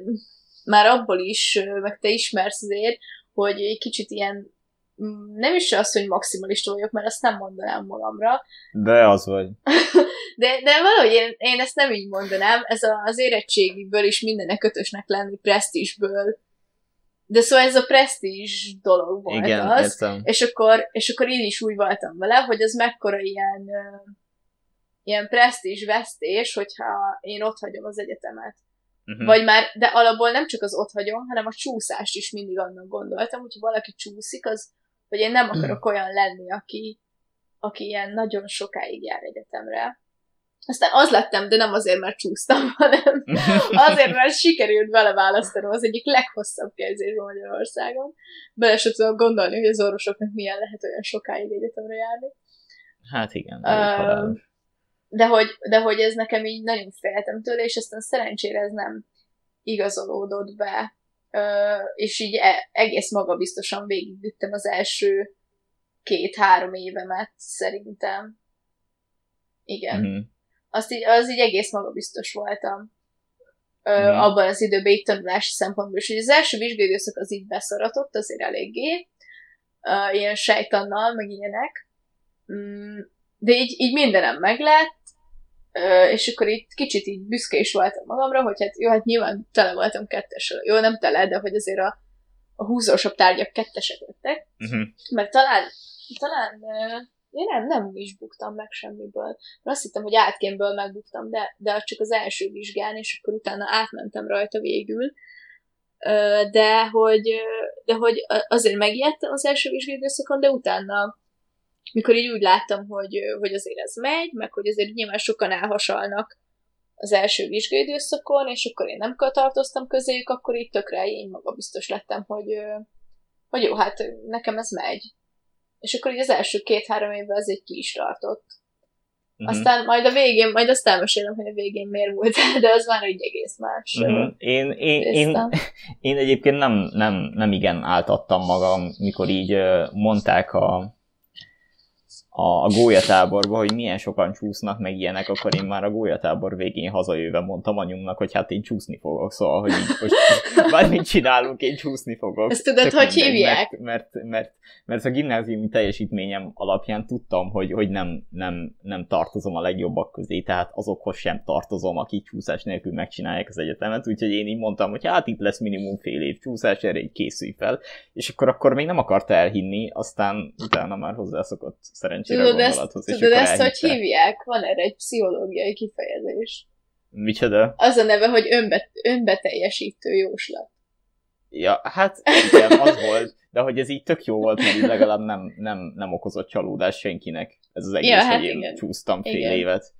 már abból is, meg te ismersz azért, hogy egy kicsit ilyen nem is az, hogy maximalista vagyok, mert azt nem mondanám magamra. De az vagy. de, de valahogy én, én ezt nem így mondanám, ez a, az érettségiből is mindenek kötösnek lenni, presztízsből. De szóval ez a presztízs dolog volt Igen, az. Értem. És akkor, és akkor én is úgy voltam vele, hogy az mekkora ilyen, ilyen presztízs vesztés, hogyha én ott hagyom az egyetemet. Uh-huh. Vagy már, de alapból nem csak az ott hagyom, hanem a csúszást is mindig annak gondoltam, hogyha valaki csúszik, az, hogy én nem akarok olyan lenni, aki, aki ilyen nagyon sokáig jár egyetemre. Aztán az lettem, de nem azért, mert csúsztam, hanem azért, mert sikerült beleválasztanom az egyik leghosszabb képzés Magyarországon. Bele sem tudom gondolni, hogy az orvosoknak milyen lehet olyan sokáig egyetemre járni. Hát igen. Uh, de hogy, de hogy ez nekem így nagyon féltem tőle, és aztán szerencsére ez nem igazolódott be, és így e, egész magabiztosan végigvittem az első két-három évemet szerintem. Igen. Mm-hmm. Azt így, az így egész magabiztos voltam. Ö, mm-hmm. Abban az időben így tanulási szempontból is. az első vizsgai időszak az így beszaratott azért eléggé. Ö, ilyen sejtannal, meg ilyenek. Mm, de így, így mindenem és akkor itt kicsit így büszke is voltam magamra, hogy hát jó, hát nyilván tele voltam kettesről. Jó, nem tele, de hogy azért a, a húzósabb tárgyak kettesek lettek. Uh-huh. Mert talán, talán én nem, nem is buktam meg semmiből. Mert azt hittem, hogy átkémből megbuktam, de, de csak az első vizsgán, és akkor utána átmentem rajta végül. De hogy, de hogy azért megijedtem az első vizsgai időszakon, de utána mikor így úgy láttam, hogy, hogy azért ez megy, meg hogy azért nyilván sokan elhasalnak az első vizsgaidőszakon, és akkor én nem tartoztam közéjük, akkor így tökre én maga biztos lettem, hogy, hogy jó, hát nekem ez megy. És akkor így az első két-három évben ez egy ki is tartott. Uh-huh. Aztán majd a végén, majd azt elmesélem, hogy a végén miért volt, de az már egy egész más. Uh-huh. Én, én, én, én egyébként nem, nem, nem igen áltattam magam, mikor így mondták a, a, a gólyatáborba, hogy milyen sokan csúsznak, meg ilyenek, akkor én már a gólyatábor végén hazajöve mondtam anyunknak, hogy hát én csúszni fogok, szóval, hogy így most bármit csinálunk, én csúszni fogok. Ezt tudod, Csak hogy minden, hívják? Mert, mert, mert, mert a gimnáziumi teljesítményem alapján tudtam, hogy, hogy nem, nem, nem tartozom a legjobbak közé, tehát azokhoz sem tartozom, akik csúszás nélkül megcsinálják az egyetemet, úgyhogy én így mondtam, hogy hát itt lesz minimum fél év csúszás, erre így készülj fel, és akkor akkor még nem akarta elhinni, aztán utána már hozzászokott szerencsére szerencsére tudod gondolathoz. Ezt, tudod ezt, hogy hívják? Van erre egy pszichológiai kifejezés. Micsoda? Az a neve, hogy önbet, önbeteljesítő jóslat. Ja, hát igen, az volt, de hogy ez így tök jó volt, mert legalább nem, nem, nem okozott csalódás senkinek. Ez az egész, ja, hát hogy én igen. csúsztam fél igen. évet.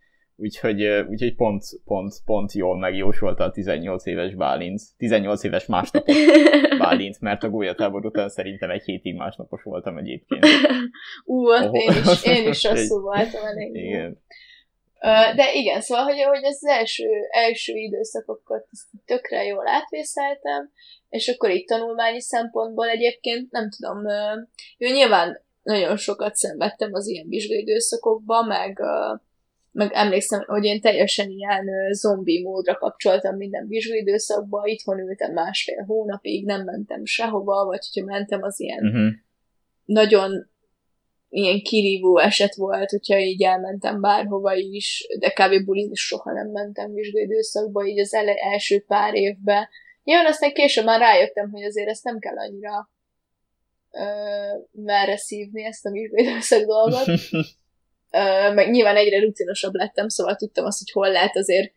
Úgyhogy, úgyhogy pont, pont, pont jól megjósolta a 18 éves Bálint, 18 éves másnapos Bálint, mert a gólyatábor után szerintem egy hétig másnapos voltam egyébként. Ú, oh, én is, én is rosszul voltam elég. Igen. De igen, szóval, hogy, hogy az első, első időszakokat tökre jól átvészeltem, és akkor itt tanulmányi szempontból egyébként nem tudom, jó, nyilván nagyon sokat szenvedtem az ilyen vizsgai időszakokban, meg meg emlékszem, hogy én teljesen ilyen zombi módra kapcsoltam minden vizsgaidőszakba, itthon ültem másfél hónapig, nem mentem sehova, vagy hogyha mentem, az ilyen uh-huh. nagyon ilyen kirívó eset volt, hogyha így elmentem bárhova is, de kb. bulizni soha nem mentem vizsgaidőszakba, így az ele- első pár évben. Nyilván aztán később már rájöttem, hogy azért ezt nem kell annyira ö, merre szívni ezt a vizsgaidőszak dolgot. meg nyilván egyre rutinosabb lettem, szóval tudtam azt, hogy hol lehet azért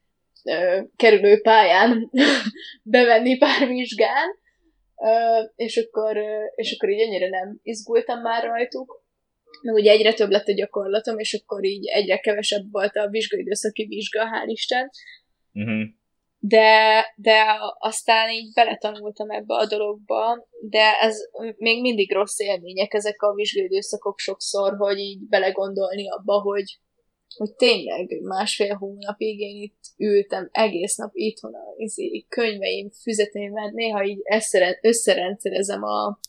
kerülő pályán bevenni pár vizsgán, és akkor, és akkor így ennyire nem izgultam már rajtuk, meg ugye egyre több lett a gyakorlatom, és akkor így egyre kevesebb volt a vizsgaidőszaki vizsga, hál' Isten. Uh-huh de, de aztán így beletanultam ebbe a dologba, de ez még mindig rossz élmények ezek a vizsgődőszakok sokszor, hogy így belegondolni abba, hogy, hogy tényleg másfél hónapig én itt ültem egész nap itthon a izé, könyveim, füzeteim, néha így összerendszerezem a,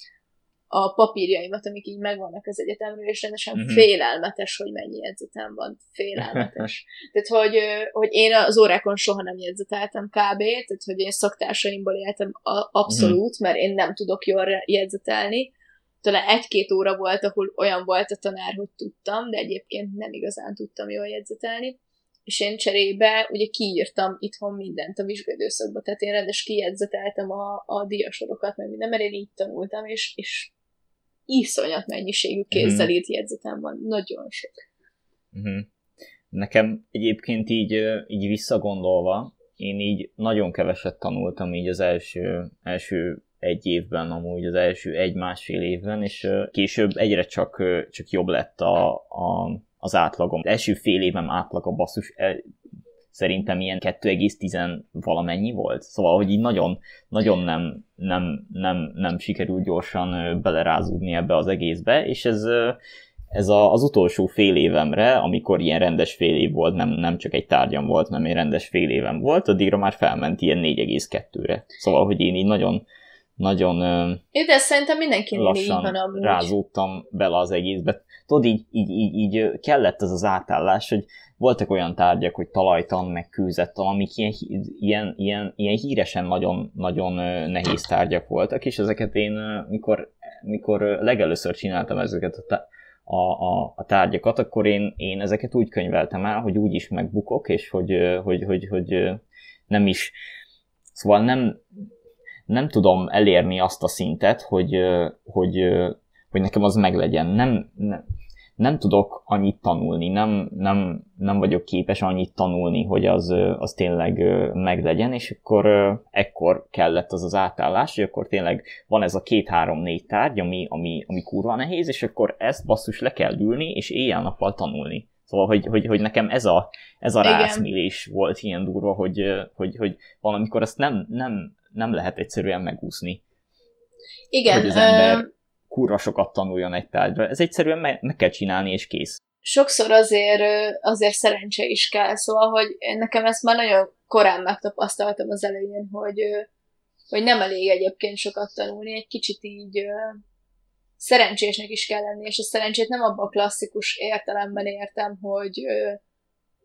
a papírjaimat, amik így megvannak az egyetemről, és rendesen uh-huh. félelmetes, hogy mennyi jegyzetem van. Félelmetes. tehát, hogy, hogy én az órákon soha nem jegyzeteltem kb. Tehát, hogy én szaktársaimból éltem abszolút, uh-huh. mert én nem tudok jól jegyzetelni. Talán egy-két óra volt, ahol olyan volt a tanár, hogy tudtam, de egyébként nem igazán tudtam jól jegyzetelni és én cserébe ugye kiírtam itthon mindent a vizsgődőszakba, tehát én rendes kijegyzeteltem a, a diasorokat, meg minden, mert én így tanultam, és, és iszonyat mennyiségű kézzel írt jegyzetem van, nagyon sok. Uh-huh. Nekem egyébként így, így visszagondolva, én így nagyon keveset tanultam így az első, első egy évben, amúgy az első egy-másfél évben, és később egyre csak, csak jobb lett a, a, az átlagom. Az első fél évem átlag a basszus szerintem ilyen 2,10 valamennyi volt. Szóval, hogy így nagyon, nagyon nem, nem, nem, nem sikerült gyorsan belerázódni ebbe az egészbe, és ez, ez a, az utolsó fél évemre, amikor ilyen rendes fél év volt, nem, nem csak egy tárgyam volt, nem egy rendes fél évem volt, addigra már felment ilyen 4,2-re. Szóval, hogy én így nagyon, nagyon é, de szerintem mindenki lassan van amúgy. rázódtam bele az egészbe. Tudod, így, így, így, így kellett ez az átállás, hogy voltak olyan tárgyak, hogy talajtan, meg kőzettan, amik ilyen, ilyen, ilyen, ilyen híresen nagyon, nagyon nehéz tárgyak voltak, és ezeket én, mikor, mikor legelőször csináltam ezeket a, a, a, a tárgyakat, akkor én, én ezeket úgy könyveltem el, hogy úgy is megbukok, és hogy, hogy, hogy, hogy nem is, szóval nem, nem tudom elérni azt a szintet, hogy, hogy, hogy nekem az meglegyen. Nem, nem, nem tudok annyit tanulni, nem, nem, nem vagyok képes annyit tanulni, hogy az, az tényleg meglegyen, és akkor ekkor kellett az az átállás, hogy akkor tényleg van ez a két-három-négy tárgy, ami, ami, ami kurva nehéz, és akkor ezt basszus le kell ülni, és éjjel-nappal tanulni. Szóval, hogy, hogy, hogy nekem ez a, ez a rászmélés volt ilyen durva, hogy, hogy, hogy valamikor ezt nem, nem, nem lehet egyszerűen megúszni. Igen. Hogy az ember uh, kurva sokat tanuljon egy tárgyra. Ez egyszerűen meg, meg kell csinálni, és kész. Sokszor azért, azért szerencse is kell, szóval, hogy nekem ezt már nagyon korán megtapasztaltam az elején, hogy, hogy nem elég egyébként sokat tanulni, egy kicsit így szerencsésnek is kell lenni, és a szerencsét nem abban a klasszikus értelemben értem, hogy,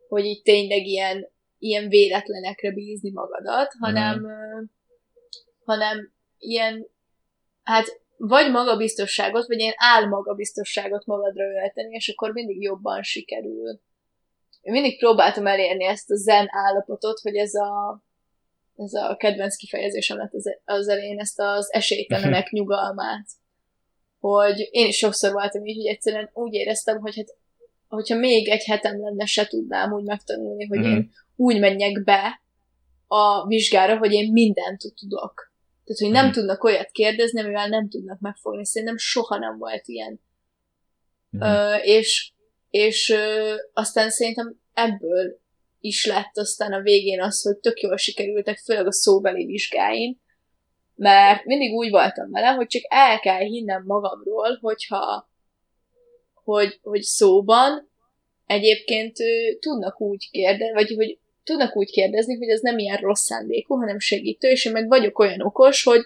hogy így tényleg ilyen, ilyen véletlenekre bízni magadat, hanem, mm. hanem ilyen, hát vagy magabiztosságot, vagy ilyen álmagabiztosságot magadra ölteni, és akkor mindig jobban sikerül. Én mindig próbáltam elérni ezt a zen állapotot, hogy ez a, ez a kedvenc kifejezésem lett az, az elején, ezt az esélytelenek nyugalmát. Hogy én is sokszor voltam így, hogy egyszerűen úgy éreztem, hogy hát, hogyha még egy hetem lenne, se tudnám úgy megtanulni, hogy mm-hmm. én úgy menjek be a vizsgára, hogy én mindent tudok tehát, hogy nem hmm. tudnak olyat kérdezni, amivel nem tudnak megfogni. Szerintem soha nem volt ilyen. Hmm. Ö, és és ö, aztán szerintem ebből is lett aztán a végén az, hogy tök jól sikerültek, főleg a szóbeli vizsgáim, mert mindig úgy voltam vele, hogy csak el kell hinnem magamról, hogyha hogy, hogy szóban egyébként ő, tudnak úgy kérdezni, vagy hogy tudnak úgy kérdezni, hogy ez nem ilyen rossz szándékú, hanem segítő, és én meg vagyok olyan okos, hogy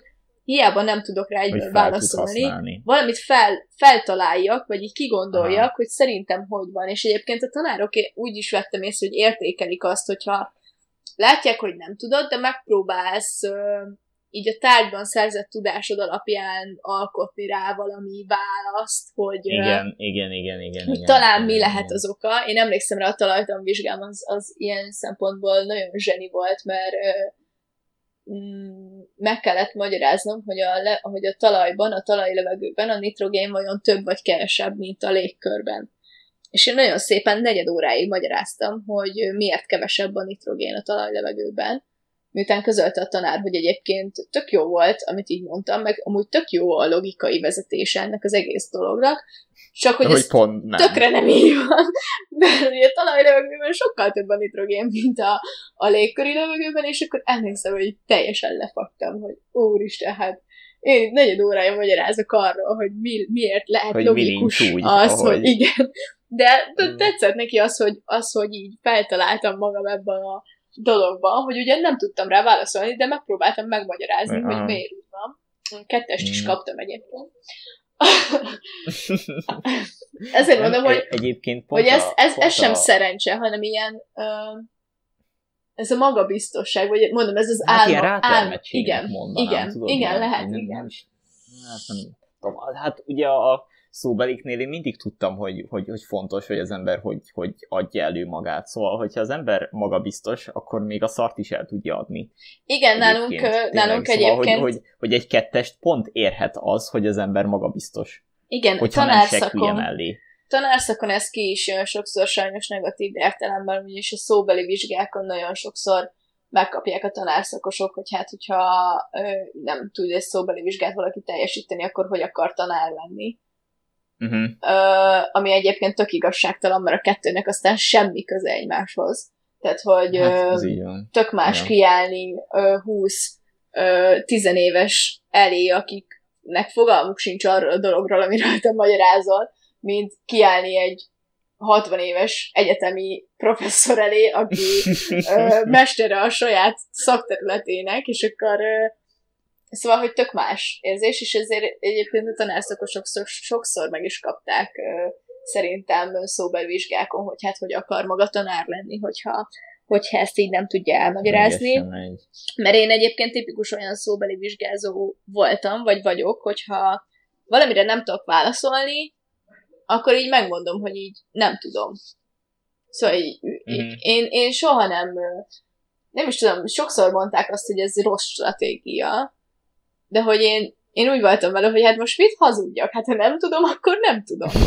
hiába nem tudok rá egyből válaszolni, valamit fel, feltaláljak, vagy így kigondoljak, Aha. hogy szerintem hogy van. És egyébként a tanárok úgy is vettem észre, hogy értékelik azt, hogyha látják, hogy nem tudod, de megpróbálsz így a tárgyban szerzett tudásod alapján alkotni rá valami választ, hogy, igen, uh, igen, igen, igen, hogy igen, talán igen, mi igen, lehet az oka. Én emlékszem rá a talajtan vizsgám, az, az ilyen szempontból nagyon zseni volt, mert uh, meg kellett magyaráznom, hogy a, le, hogy a talajban, a talajlevegőben a nitrogén vajon több vagy kevesebb, mint a légkörben. És én nagyon szépen negyed óráig magyaráztam, hogy miért kevesebb a nitrogén a talajlevegőben, miután közölte a tanár, hogy egyébként tök jó volt, amit így mondtam, meg amúgy tök jó a logikai vezetése ennek az egész dolognak, csak hogy, hogy ez pont nem. tökre nem így van, mert ugye a talajlevegőben sokkal több a nitrogén, mint a, a légköri levegőben, és akkor emlékszem, hogy teljesen lefagytam, hogy úristen, hát én negyed órája magyarázok arról, hogy mi, miért lehet hogy logikus úgy, az, ahogy... hogy igen. De, de tetszett neki az hogy, az, hogy így feltaláltam magam ebben a dologban, hogy ugye nem tudtam rá válaszolni, de megpróbáltam megmagyarázni, hogy miért úgy van. Kettest is mm. kaptam egyébként. Ezért mondom, hogy, egyébként hogy ez, ez, ez sem a... szerencse, hanem ilyen uh, ez a magabiztosság, vagy mondom, ez az hát álma. Álma, igen, mondanám, igen, tudod, igen, lehet, nem, igen. Nem hát, nem, hát ugye a, szóbeliknél én mindig tudtam, hogy, hogy, hogy fontos, hogy az ember hogy, hogy adja elő magát. Szóval, hogyha az ember magabiztos, akkor még a szart is el tudja adni. Igen, nálunk, Tényleg, nálunk szóval, egyébként... Hogy, hogy, hogy egy kettest pont érhet az, hogy az ember magabiztos. Igen, hogyha tanárszakon, mellé. tanárszakon ez ki is jön sokszor sajnos negatív értelemben, ugyanis a szóbeli vizsgákon nagyon sokszor megkapják a tanárszakosok, hogy hát, hogyha ö, nem tud egy szóbeli vizsgát valaki teljesíteni, akkor hogy akar tanár lenni. Uh-huh. Uh, ami egyébként tök igazságtalan, mert a kettőnek aztán semmi köze egymáshoz. Tehát, hogy hát, uh, tök más ja. kiállni uh, 20 uh, tizenéves elé, akiknek fogalmuk sincs arról a dologról, amiről te magyarázol, mint kiállni egy 60 éves egyetemi professzor elé, aki ö, mestere a saját szakterületének, és akkor ö, szóval, hogy tök más érzés, és ezért egyébként a tanárszakosok sokszor meg is kapták szerintem szóbeli vizsgákon, hogy hát hogy akar maga tanár lenni, hogyha, hogyha ezt így nem tudja elmagyarázni. Mert én egyébként tipikus olyan szóbeli vizsgázó voltam, vagy vagyok, hogyha valamire nem tudok válaszolni, akkor így megmondom, hogy így nem tudom. Szóval így, mm-hmm. én, én soha nem, nem is tudom, sokszor mondták azt, hogy ez rossz stratégia, de hogy én, én úgy voltam vele, hogy hát most mit hazudjak? Hát ha nem tudom, akkor nem tudom.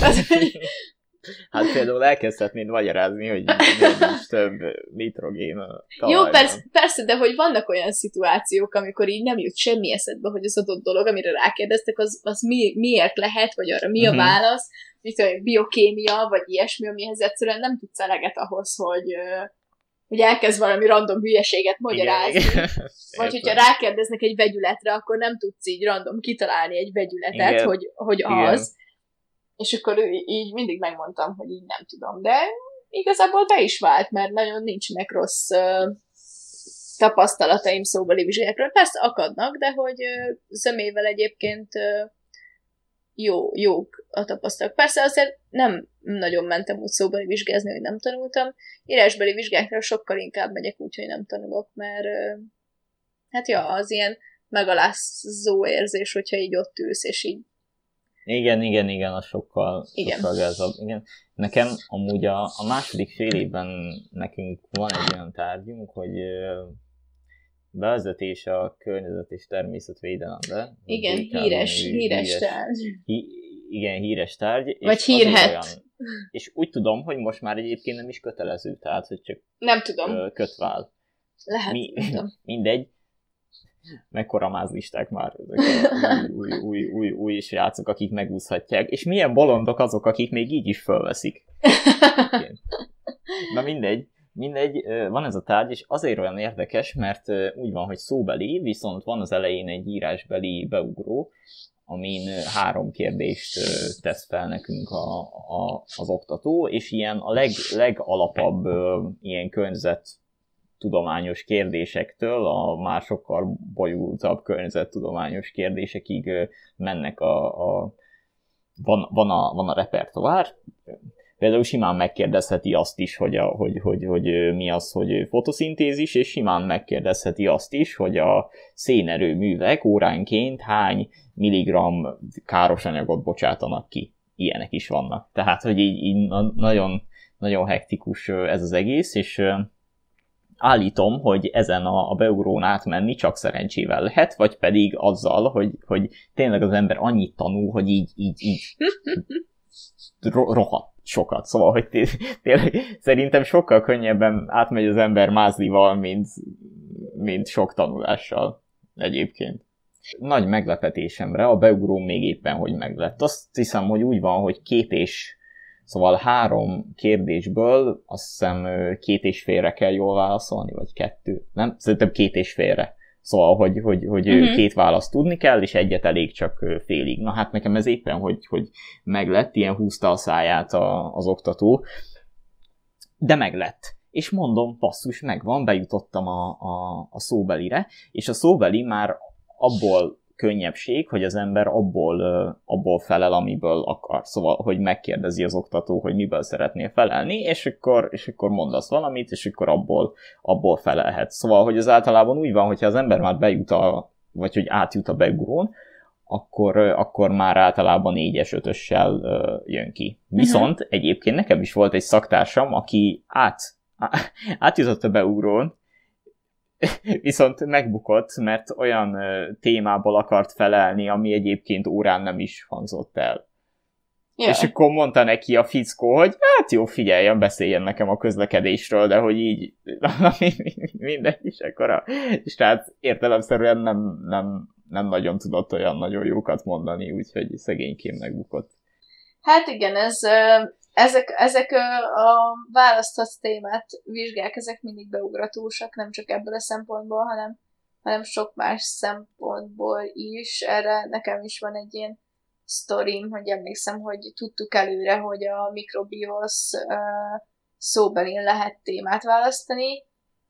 Hát például elkezdhetnéd magyarázni, hogy nincs több nitrogén a talajban. Jó, persze, persze, de hogy vannak olyan szituációk, amikor így nem jut semmi eszedbe, hogy az adott dolog, amire rákérdeztek, az, az mi, miért lehet, vagy arra mi a uh-huh. válasz, mit tudom, biokémia, vagy ilyesmi, amihez egyszerűen nem tudsz eleget ahhoz, hogy, hogy elkezd valami random hülyeséget magyarázni. Igen, igen. Vagy hogyha rákérdeznek egy vegyületre, akkor nem tudsz így random kitalálni egy vegyületet, igen. hogy, hogy az. Igen. És akkor így mindig megmondtam, hogy így nem tudom. De igazából be is vált, mert nagyon nincsenek rossz uh, tapasztalataim szóbeli vizsgákról. Persze akadnak, de hogy uh, zömével egyébként uh, jó, jók a tapasztalatok. Persze azért nem nagyon mentem úgy szóbeli vizsgázni, hogy nem tanultam. Írásbeli vizsgákra sokkal inkább megyek úgy, hogy nem tanulok, mert hát ja, az ilyen megalázó érzés, hogyha így ott ülsz, és így igen, igen, igen, a sokkal, igen. sokkal gázabb. Igen. Nekem amúgy a, a második fél évben nekünk van egy olyan tárgyunk, hogy bevezetés a környezet és természetvédelembe. Igen, híres, híres, híres tárgy. Hí, igen, híres tárgy. Vagy hírhet. Olyan, és úgy tudom, hogy most már egyébként nem is kötelező, tehát hogy csak nem tudom. kötvál. Lehet, Mi, tudom. Mindegy. Mekkora mázlisták már ezek új, új, új, új, új srácok, akik megúszhatják. És milyen bolondok azok, akik még így is fölveszik. Na mindegy. Mindegy, van ez a tárgy, és azért olyan érdekes, mert úgy van, hogy szóbeli, viszont van az elején egy írásbeli beugró, amin három kérdést tesz fel nekünk a, a, az oktató, és ilyen a leg, legalapabb ilyen környezet tudományos kérdésektől a már sokkal bonyolultabb környezettudományos kérdésekig mennek a, a van, van, a, van a repertoár, Például simán megkérdezheti azt is, hogy, a, hogy, hogy, hogy mi az, hogy fotoszintézis, és simán megkérdezheti azt is, hogy a szénerőművek óránként hány milligram káros anyagot bocsátanak ki. Ilyenek is vannak. Tehát, hogy így, így nagyon, nagyon hektikus ez az egész, és állítom, hogy ezen a, a beugrón átmenni csak szerencsével lehet, vagy pedig azzal, hogy, hogy tényleg az ember annyit tanul, hogy így, így, így rohadt sokat. Szóval, hogy tényleg szerintem sokkal könnyebben átmegy az ember mázlival, mint, mint sok tanulással egyébként. Nagy meglepetésemre a beugró még éppen hogy meglett. Azt hiszem, hogy úgy van, hogy két és Szóval három kérdésből azt hiszem két és félre kell jól válaszolni, vagy kettő. Nem? Szerintem két és félre. Szóval, hogy, hogy, hogy uh-huh. két választ tudni kell, és egyet elég csak félig. Na hát nekem ez éppen, hogy, hogy meglett, ilyen húzta a száját a, az oktató, de meglett. És mondom, passzus, megvan, bejutottam a, a, a szóbelire, és a szóbeli már abból könnyebbség, hogy az ember abból, abból felel, amiből akar. Szóval, hogy megkérdezi az oktató, hogy miből szeretnél felelni, és akkor, és akkor mondasz valamit, és akkor abból, abból felelhet. Szóval, hogy az általában úgy van, hogyha az ember már bejut a, vagy hogy átjut a beugrón, akkor, akkor már általában 4-es, 5-össel jön ki. Viszont uh-huh. egyébként nekem is volt egy szaktársam, aki át, átjutott a beugrón, viszont megbukott, mert olyan témából akart felelni, ami egyébként órán nem is hangzott el. Yeah. És akkor mondta neki a fickó, hogy hát jó, figyeljen, beszéljen nekem a közlekedésről, de hogy így, mindegy, is akkor a tehát értelemszerűen nem, nem, nem nagyon tudott olyan nagyon jókat mondani, úgyhogy szegényként megbukott. Hát igen, ez ezek, ezek a választott témát vizsgák, ezek mindig beugratósak, nem csak ebből a szempontból, hanem, hanem sok más szempontból is. Erre nekem is van egy ilyen sztorim, hogy emlékszem, hogy tudtuk előre, hogy a mikrobiosz szóbelin lehet témát választani,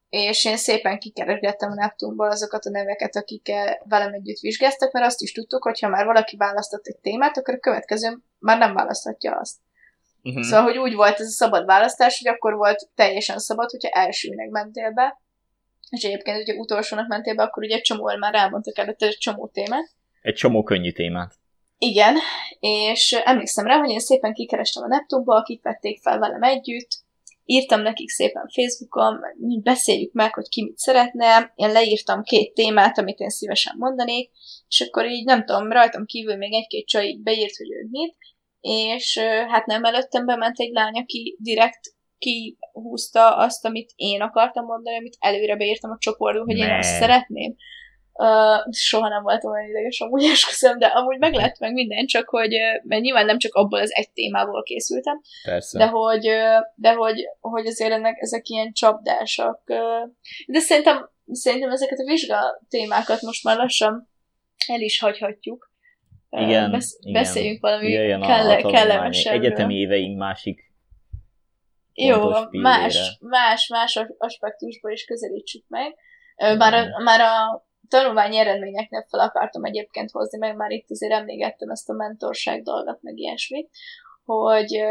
és én szépen kikeregettem a Neptunból azokat a neveket, akik velem együtt vizsgáztak, mert azt is tudtuk, hogy ha már valaki választott egy témát, akkor a következő már nem választhatja azt. Uh-huh. Szóval, hogy úgy volt ez a szabad választás, hogy akkor volt teljesen szabad, hogyha elsőnek mentél be, és egyébként, hogyha utolsónak mentél be, akkor ugye egy csomó, már elmondtak előtte egy csomó témát. Egy csomó könnyű témát. Igen, és emlékszem rá, hogy én szépen kikerestem a Neptunba, akik vették fel velem együtt, írtam nekik szépen Facebookon, beszéljük meg, hogy ki mit szeretne, én leírtam két témát, amit én szívesen mondanék, és akkor így nem tudom, rajtam kívül még egy-két csaj így beírt, hogy ő mit, és hát nem előttem bement egy lány, aki direkt kihúzta azt, amit én akartam mondani, amit előre beírtam a csoportba, hogy ne. én azt szeretném. Uh, soha nem voltam olyan ideges, amúgy esküszöm, de amúgy meg lett meg minden, csak hogy, mert nyilván nem csak abból az egy témából készültem, Persze. de hogy, de hogy, hogy azért ennek, ezek ilyen csapdásak. De szerintem, szerintem ezeket a vizsga témákat most már lassan el is hagyhatjuk. Igen, Besz, igen. Beszéljünk valami kelle, kellemesebbről. Egyetemi éveink másik jó, más, más, más aspektusból is közelítsük meg. Már a, már a tanulmányi eredményeknek fel akartam egyébként hozni, meg már itt azért emlégettem ezt a mentorság dolgot, meg ilyesmit, hogy,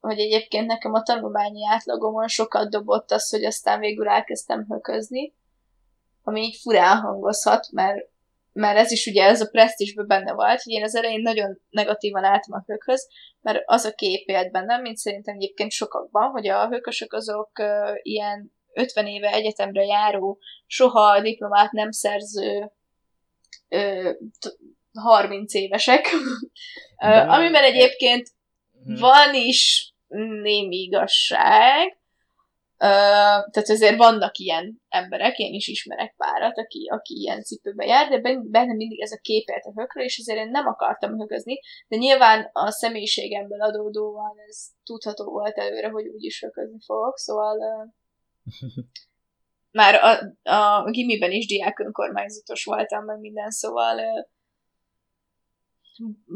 hogy egyébként nekem a tanulmányi átlagomon sokat dobott az, hogy aztán végül elkezdtem höközni, ami így furán hangozhat, mert, mert ez is ugye ez a presztízsben benne volt, hogy én az elején nagyon negatívan álltam a hökhöz, mert az a kép élt bennem, mint szerintem egyébként sokakban, hogy a hökösök azok uh, ilyen 50 éve egyetemre járó, soha diplomát nem szerző ö, 30 évesek, ö, amiben egyébként hmm. van is némi igazság, tehát azért vannak ilyen emberek, én is ismerek párat, aki, aki ilyen cipőbe jár, de bennem mindig ez a képelt a hökről, és azért én nem akartam höközni, de nyilván a személyiségemből adódóan ez tudható volt előre, hogy úgyis höközni fogok, szóval már a, a gimiben is diák önkormányzatos voltam, meg minden, szóval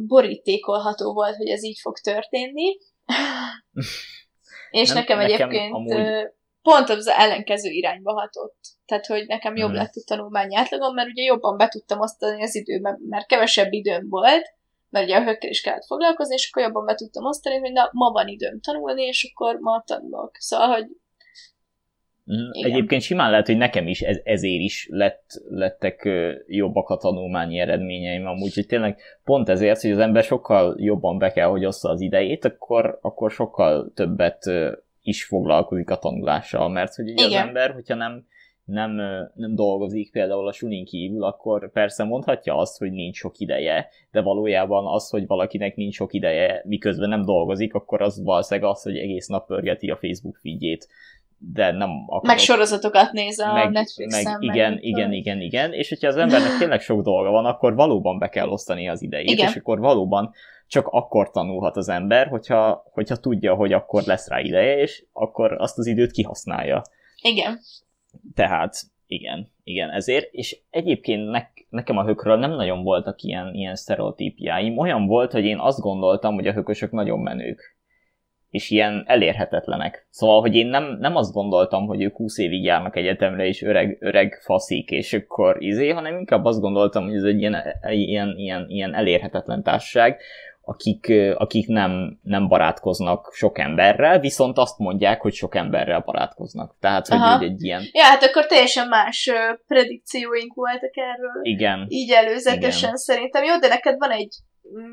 borítékolható volt, hogy ez így fog történni. És nem, nekem egyébként nekem amúgy... pont az ellenkező irányba hatott. Tehát, hogy nekem jobb hmm. lett a tanulmányi átlagom, mert ugye jobban be tudtam osztani az időben, mert kevesebb időm volt, mert ugye a hökkel is kellett foglalkozni, és akkor jobban be tudtam osztani, hogy na, ma van időm tanulni, és akkor ma tanulok. Szóval, hogy Mm, Igen. Egyébként simán lehet, hogy nekem is ez, ezért is lett, lettek jobbak a tanulmányi eredményeim amúgy, hogy tényleg pont ezért, hogy az ember sokkal jobban be kell, hogy ossza az idejét, akkor, akkor sokkal többet is foglalkozik a tanulással, mert hogy ugye Igen. az ember, hogyha nem, nem, nem dolgozik például a sunin kívül, akkor persze mondhatja azt, hogy nincs sok ideje, de valójában az, hogy valakinek nincs sok ideje, miközben nem dolgozik, akkor az valószínűleg az, hogy egész nap pörgeti a Facebook feedjét de nem akarok. Meg sorozatokat néz a meg, Netflixen. Meg, igen, meg, igen, igen, igen, és hogyha az embernek tényleg sok dolga van, akkor valóban be kell osztani az idejét, igen. és akkor valóban csak akkor tanulhat az ember, hogyha, hogyha tudja, hogy akkor lesz rá ideje, és akkor azt az időt kihasználja. Igen. Tehát, igen, igen, ezért, és egyébként ne, nekem a hökről nem nagyon voltak ilyen, ilyen sztereotípiáim. Olyan volt, hogy én azt gondoltam, hogy a hökösök nagyon menők és ilyen elérhetetlenek. Szóval, hogy én nem, nem azt gondoltam, hogy ők 20 évig járnak egyetemre, és öreg, öreg faszik, és akkor izé, hanem inkább azt gondoltam, hogy ez egy ilyen, ilyen, ilyen, ilyen elérhetetlen társaság, akik, akik nem, nem barátkoznak sok emberrel, viszont azt mondják, hogy sok emberrel barátkoznak. Tehát, hogy Aha. egy ilyen... Ja, hát akkor teljesen más predikcióink voltak erről. Igen. Így előzetesen Igen. szerintem. Jó, de neked van egy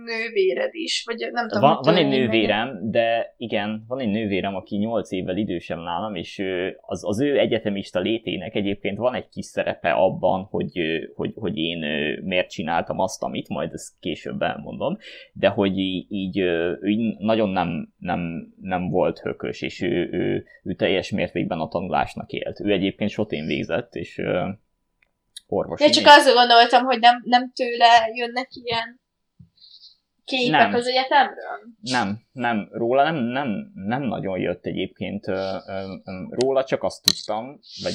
nővéred is, vagy nem tudom. Van, van egy nővérem, de igen, van egy nővérem, aki 8 évvel idősebb nálam, és az, az ő egyetemista létének egyébként van egy kis szerepe abban, hogy, hogy, hogy én miért csináltam azt, amit, majd ezt később elmondom, de hogy így, így nagyon nem, nem, nem volt hökös, és ő, ő, ő teljes mértékben a tanulásnak élt. Ő egyébként sotén végzett, és orvos. Én csak azt gondoltam, hogy nem, nem tőle jönnek ilyen képek nem. az egyetemről? Nem, nem, róla nem, nem, nem nagyon jött egyébként. Róla csak azt tudtam, vagy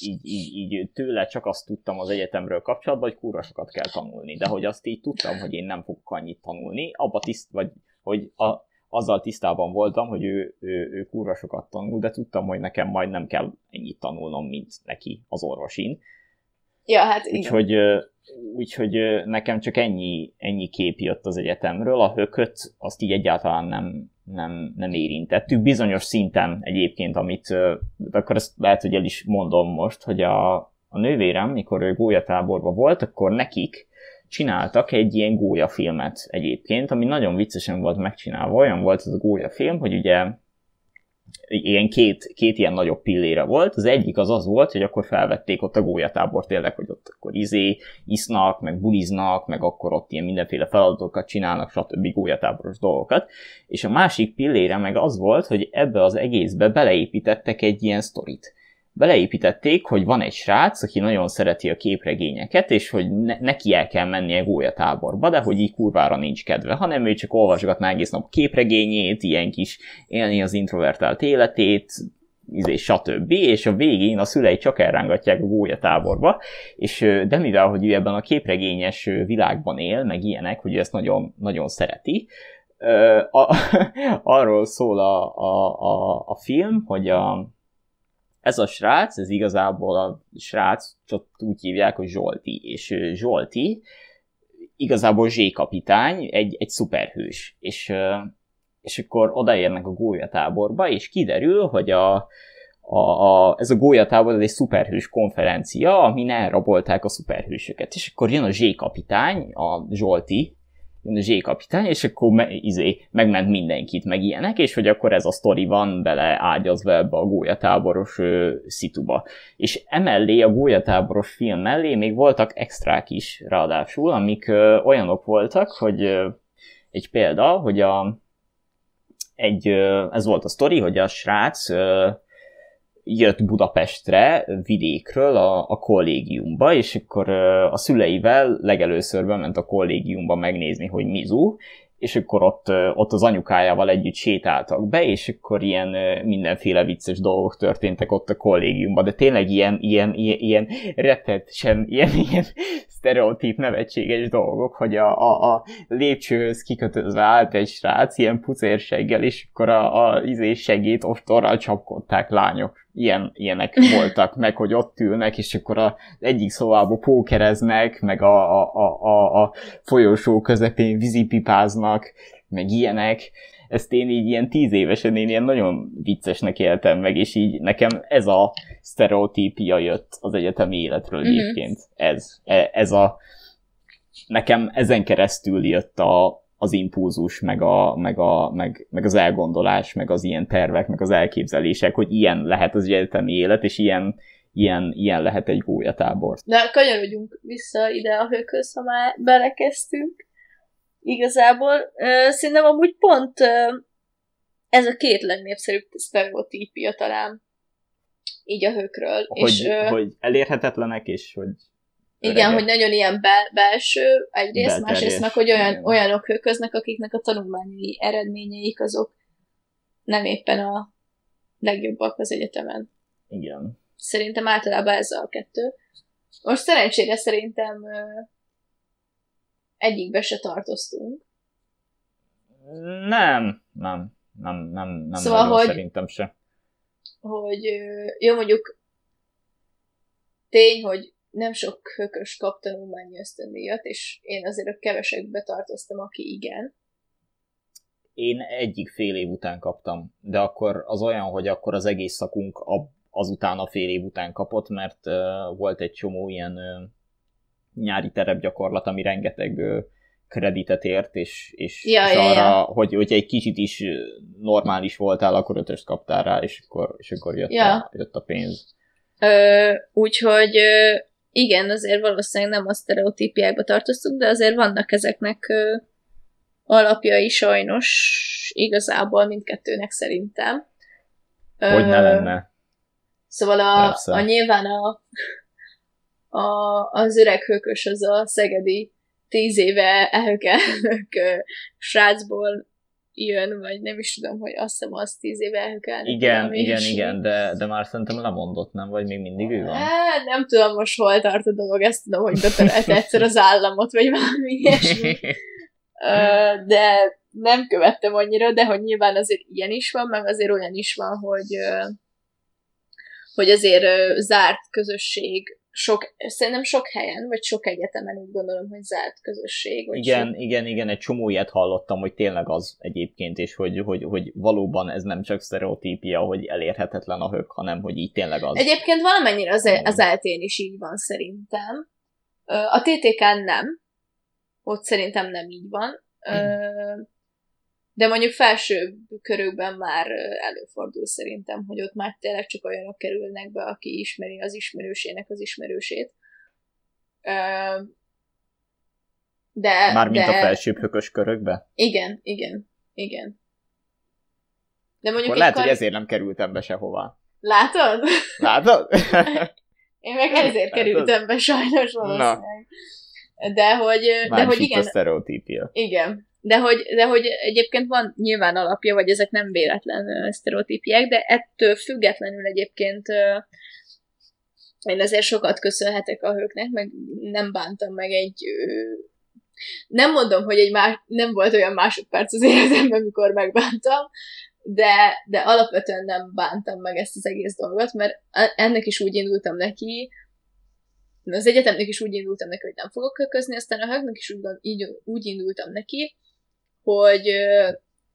így, így, így tőle csak azt tudtam az egyetemről kapcsolatban, hogy kurva sokat kell tanulni, de hogy azt így tudtam, hogy én nem fogok annyit tanulni, abba tiszt, vagy hogy a, azzal tisztában voltam, hogy ő, ő, ő kurva sokat tanul, de tudtam, hogy nekem majd nem kell ennyit tanulnom, mint neki az orvosin. Ja, hát úgyhogy, úgyhogy nekem csak ennyi, ennyi kép jött az egyetemről, a hököt azt így egyáltalán nem, nem, nem érintettük. Bizonyos szinten egyébként, amit, akkor ezt lehet, hogy el is mondom most, hogy a, a nővérem, mikor ő gólyatáborban volt, akkor nekik csináltak egy ilyen gólyafilmet egyébként, ami nagyon viccesen volt megcsinálva. Olyan volt ez a gólyafilm, hogy ugye ilyen két, két ilyen nagyobb pillére volt. Az egyik az az volt, hogy akkor felvették ott a gólyatábor tényleg, hogy ott akkor izé, isznak, meg buliznak, meg akkor ott ilyen mindenféle feladatokat csinálnak, stb. gólyatáboros dolgokat. És a másik pillére meg az volt, hogy ebbe az egészbe beleépítettek egy ilyen sztorit beleépítették, hogy van egy srác, aki nagyon szereti a képregényeket, és hogy ne, neki el kell mennie gólyatáborba, de hogy így kurvára nincs kedve, hanem ő csak olvasgatná egész nap képregényét, ilyen kis élni az introvertált életét, izé, stb. És a végén a szülei csak elrángatják a gólyatáborba, és de mivel, hogy ő ebben a képregényes világban él, meg ilyenek, hogy ő ezt nagyon, nagyon szereti, a, arról szól a, a, a, a film, hogy a, ez a srác, ez igazából a srác, csak úgy hívják, hogy Zsolti, és Zsolti igazából Zsé kapitány, egy, egy szuperhős, és, és akkor odaérnek a gólyatáborba, és kiderül, hogy a, a, a, ez a gólyatábor ez egy szuperhős konferencia, amin elrabolták a szuperhősöket. És akkor jön a Zsé kapitány, a Zsolti, a Z kapitány, és akkor me, izé, megment mindenkit, meg ilyenek, és hogy akkor ez a sztori van bele ágyazva ebbe a gólyatáboros ö, szituba. És emellé, a gólyatáboros film mellé még voltak extrák is ráadásul, amik ö, olyanok voltak, hogy ö, egy példa, hogy a, egy, ö, ez volt a sztori, hogy a srác ö, jött Budapestre vidékről a, a kollégiumba, és akkor a szüleivel legelőször bement a kollégiumba megnézni, hogy mizu, és akkor ott, ott az anyukájával együtt sétáltak be, és akkor ilyen mindenféle vicces dolgok történtek ott a kollégiumban, de tényleg ilyen, ilyen, ilyen, ilyen sem, ilyen, ilyen sztereotíp nevetséges dolgok, hogy a, a, a lépcsőhöz kikötözve állt egy srác, ilyen pucérseggel, és akkor a, a izés segít ostorral csapkodták lányok ilyen, ilyenek voltak, meg hogy ott ülnek, és akkor az egyik szobába pókereznek, meg a, a, a, a, a folyosó közepén vízipipáznak, meg ilyenek. Ezt én így ilyen tíz évesen én ilyen nagyon viccesnek éltem meg, és így nekem ez a sztereotípia jött az egyetemi életről mm-hmm. egyébként. Ez, e, ez a, nekem ezen keresztül jött a, az impulzus, meg, a, meg, a, meg, meg az elgondolás, meg az ilyen tervek, meg az elképzelések, hogy ilyen lehet az egyetemi élet, és ilyen, ilyen, ilyen lehet egy gólyatábor. De kanyarodjunk vissza ide a hőköz, ha már belekezdtünk. Igazából szerintem amúgy pont ez a két legnépszerűbb sztereotípia talán így a hőkről. Hogy, és, hogy elérhetetlenek, és hogy igen, hogy nagyon ilyen be, belső egyrészt, másrészt meg, hogy olyan, olyanok hőköznek, akiknek a tanulmányi eredményeik azok nem éppen a legjobbak az egyetemen. Igen. Szerintem általában ez a kettő. Most szerencsére szerintem egyikbe se tartoztunk. Nem, nem, nem, nem, nem szóval, nagyon hogy, szerintem se. Hogy jó, mondjuk tény, hogy nem sok hökös kap tanulmányi ösztöndíjat, és én azért a kevesekbe tartoztam, aki igen. Én egyik fél év után kaptam, de akkor az olyan, hogy akkor az egész szakunk azután a fél év után kapott, mert uh, volt egy csomó ilyen uh, nyári terepgyakorlat, ami rengeteg uh, kreditet ért, és, és, ja, és ja, arra, ja. Hogy, hogy egy kicsit is normális voltál, akkor ötöst kaptál rá, és akkor, és akkor jött, ja. a, jött a pénz. Ö, úgyhogy igen, azért valószínűleg nem a sztereotípiákba tartoztunk, de azért vannak ezeknek ö, alapjai sajnos igazából mindkettőnek szerintem. Hogy ne lenne. Szóval a, a nyilván a, a, az öreg hökös, az a szegedi tíz éve elkelnök srácból jön, vagy nem is tudom, hogy azt hiszem az tíz éve elhökelni. Igen, igen, igen, de, de már szerintem lemondott, nem? Vagy még mindig ő van? Hát, nem tudom most hol tart a dolog, ezt tudom, hogy beperelte egyszer az államot, vagy valami ilyesmi. de nem követtem annyira, de hogy nyilván azért ilyen is van, meg azért olyan is van, hogy hogy azért zárt közösség sok, szerintem sok helyen, vagy sok egyetemen úgy gondolom, hogy zárt közösség. Vagy igen, sok... igen, igen, egy csomó ilyet hallottam, hogy tényleg az egyébként, és hogy, hogy, hogy valóban ez nem csak sztereotípia, hogy elérhetetlen a hök, hanem hogy így tényleg az. Egyébként valamennyire az, az eltén is így van szerintem. A TTK-n nem, ott szerintem nem így van. Mm de mondjuk felső körökben már előfordul szerintem, hogy ott már tényleg csak olyanok kerülnek be, aki ismeri az ismerősének az ismerősét. De, Mármint de... a felsőbb hökös körökbe? Igen, igen, igen. De mondjuk Akkor lehet, kar... hogy ezért nem kerültem be sehová. Látod? Látod? Én meg ezért Látod? kerültem be sajnos valószínűleg. De hogy, de hogy igen. a sztereotípia. Igen, de hogy, de hogy egyébként van nyilván alapja, vagy ezek nem véletlen sztereotípiák, de ettől függetlenül egyébként én azért sokat köszönhetek a hőknek, meg nem bántam meg egy nem mondom, hogy egy más, nem volt olyan másodperc az életemben, amikor megbántam, de, de alapvetően nem bántam meg ezt az egész dolgot, mert ennek is úgy indultam neki, az egyetemnek is úgy indultam neki, hogy nem fogok köközni, aztán a högnek is úgy, így, úgy indultam neki, hogy,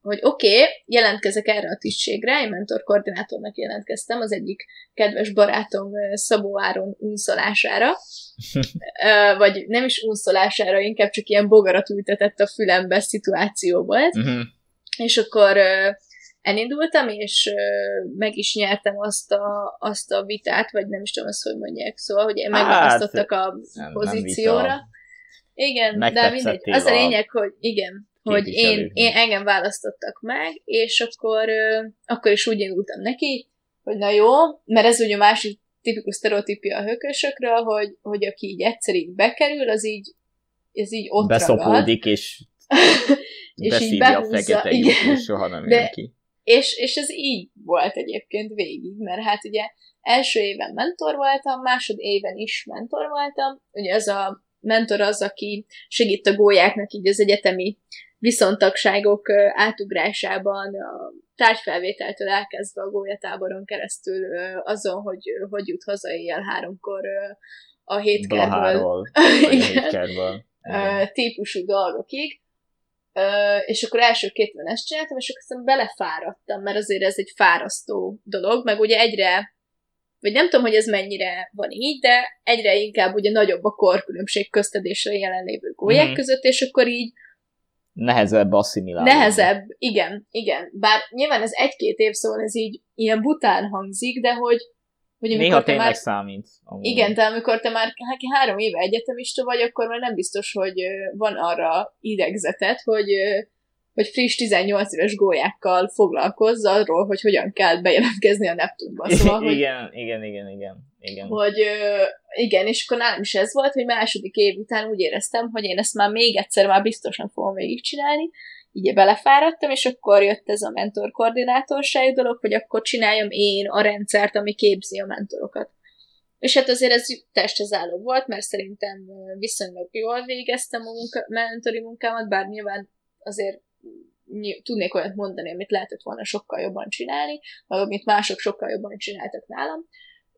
hogy oké, okay, jelentkezek erre a tisztségre, én mentorkoordinátornak jelentkeztem az egyik kedves barátom Szabó Áron unszolására, vagy nem is unszolására, inkább csak ilyen bogarat ültetett a fülembe szituáció volt, uh-huh. és akkor elindultam, és meg is nyertem azt a, azt a vitát, vagy nem is tudom azt, hogy mondják, szóval, hogy hát, a pozícióra. Nem igen, de mindegy. Az a lényeg, hogy igen, hogy én, én engem választottak meg, és akkor, akkor is úgy indultam neki, hogy na jó, mert ez ugye a másik tipikus sztereotípia a hökösökről, hogy, hogy aki így egyszer így bekerül, az így, ez így ott Beszopódik, és és így behúzza, a fekete igen. és soha nem De, ki. És, és ez így volt egyébként végig, mert hát ugye első éven mentor voltam, másod éven is mentor voltam, ugye az a mentor az, aki segít a gólyáknak így az egyetemi viszontagságok átugrásában, a tárgyfelvételtől elkezdve a gólyatáboron keresztül azon, hogy hogy jut haza éjjel háromkor a hétkerből. típusú dolgokig. és akkor első két ezt csináltam, és akkor aztán belefáradtam, mert azért ez egy fárasztó dolog, meg ugye egyre vagy nem tudom, hogy ez mennyire van így, de egyre inkább ugye nagyobb a korkülönbség köztedésre jelenlévő gólyák mm. között, és akkor így Nehezebb asszimilálni. Nehezebb, igen, igen. Bár nyilván ez egy-két év, szóval ez így ilyen bután hangzik, de hogy, hogy Néha te már, számít. Amúgy. Igen, de amikor te már három éve egyetemista vagy, akkor már nem biztos, hogy van arra idegzetet, hogy hogy friss 18 éves gólyákkal foglalkozz arról, hogy hogyan kell bejelentkezni a Neptunba. Szóval, hogy, igen, igen, igen, igen, igen. Hogy igen, és akkor nálam is ez volt, hogy második év után úgy éreztem, hogy én ezt már még egyszer már biztosan fogom végigcsinálni, így belefáradtam, és akkor jött ez a mentor koordinátorság dolog, hogy akkor csináljam én a rendszert, ami képzi a mentorokat. És hát azért ez testezálló volt, mert szerintem viszonylag jól végeztem a munka, mentori munkámat, bár nyilván azért tudnék olyat mondani, amit lehetett volna sokkal jobban csinálni, vagy amit mások sokkal jobban csináltak nálam,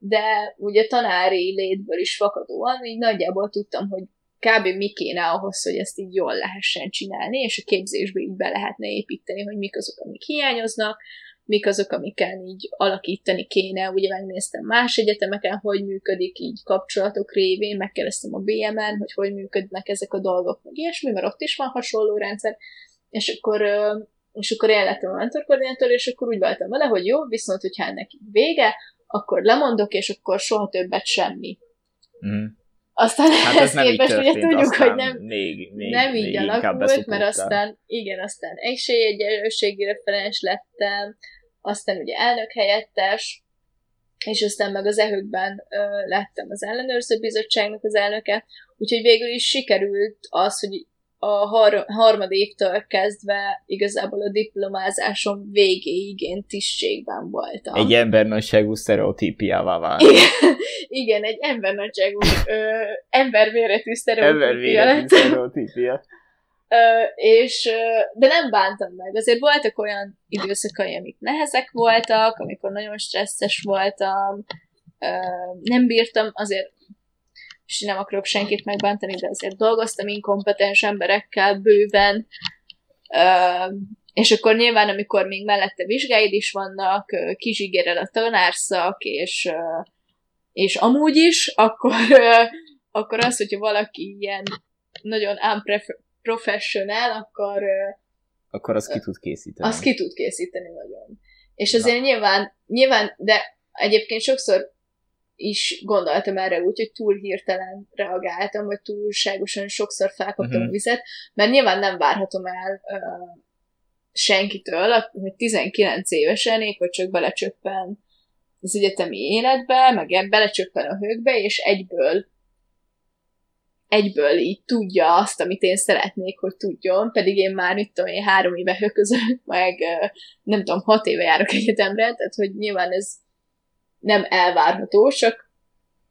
de ugye tanári létből is fakadóan, így nagyjából tudtam, hogy kb. mi kéne ahhoz, hogy ezt így jól lehessen csinálni, és a képzésbe így be lehetne építeni, hogy mik azok, amik hiányoznak, mik azok, amikkel így alakítani kéne. Ugye megnéztem más egyetemeken, hogy működik így kapcsolatok révén, megkérdeztem a BM-en, hogy hogy működnek ezek a dolgok, meg ilyesmi, mert ott is van hasonló rendszer, és akkor, és akkor én lettem a mentorkoordinátor, és akkor úgy váltam vele, hogy jó, viszont hogyha ennek vége, akkor lemondok, és akkor soha többet semmi. Mm. Aztán hát ehhez ez képest ugye tudjuk, hogy nem, még, még, nem így még alakult, mert aztán, igen, aztán esélyegyelőségi referens lettem, aztán ugye elnök helyettes, és aztán meg az ehőkben ö, lettem az ellenőrző bizottságnak az elnöke, úgyhogy végül is sikerült az, hogy a har- harmad évtől kezdve igazából a diplomázásom végéig én tisztségben voltam. Egy embernagyságú sztereotípiává vált. Igen, igen, egy embernagyságú, ö, emberméretű sztereotípia Embervéletű lett. sztereotípia. Ö, és, de nem bántam meg. Azért voltak olyan időszakai, amik nehezek voltak, amikor nagyon stresszes voltam, ö, nem bírtam, azért és nem akarok senkit megbántani, de azért dolgoztam inkompetens emberekkel bőven, és akkor nyilván, amikor még mellette vizsgáid is vannak, ö, kizsigered a tanárszak, és, és amúgy is, akkor, akkor az, hogyha valaki ilyen nagyon unprofessional, akkor Akkor az ki tud készíteni. azt ki tud készíteni nagyon. És azért nyilván, nyilván, de egyébként sokszor is gondoltam erre úgy, hogy túl hirtelen reagáltam, vagy túlságosan sokszor felkaptam Mhm. uh-huh. a vizet, mert nyilván nem várhatom el uh, senkitől, hogy 19 évesen épp, hogy csak belecsöppen az egyetemi életbe, meg belecsöppen a hőkbe, és egyből egyből így tudja azt, amit én szeretnék, hogy tudjon, pedig én már, mit tudom én, három éve höközök, meg nem tudom, hat éve járok egyetemre, tehát hogy nyilván ez nem elvárható, csak,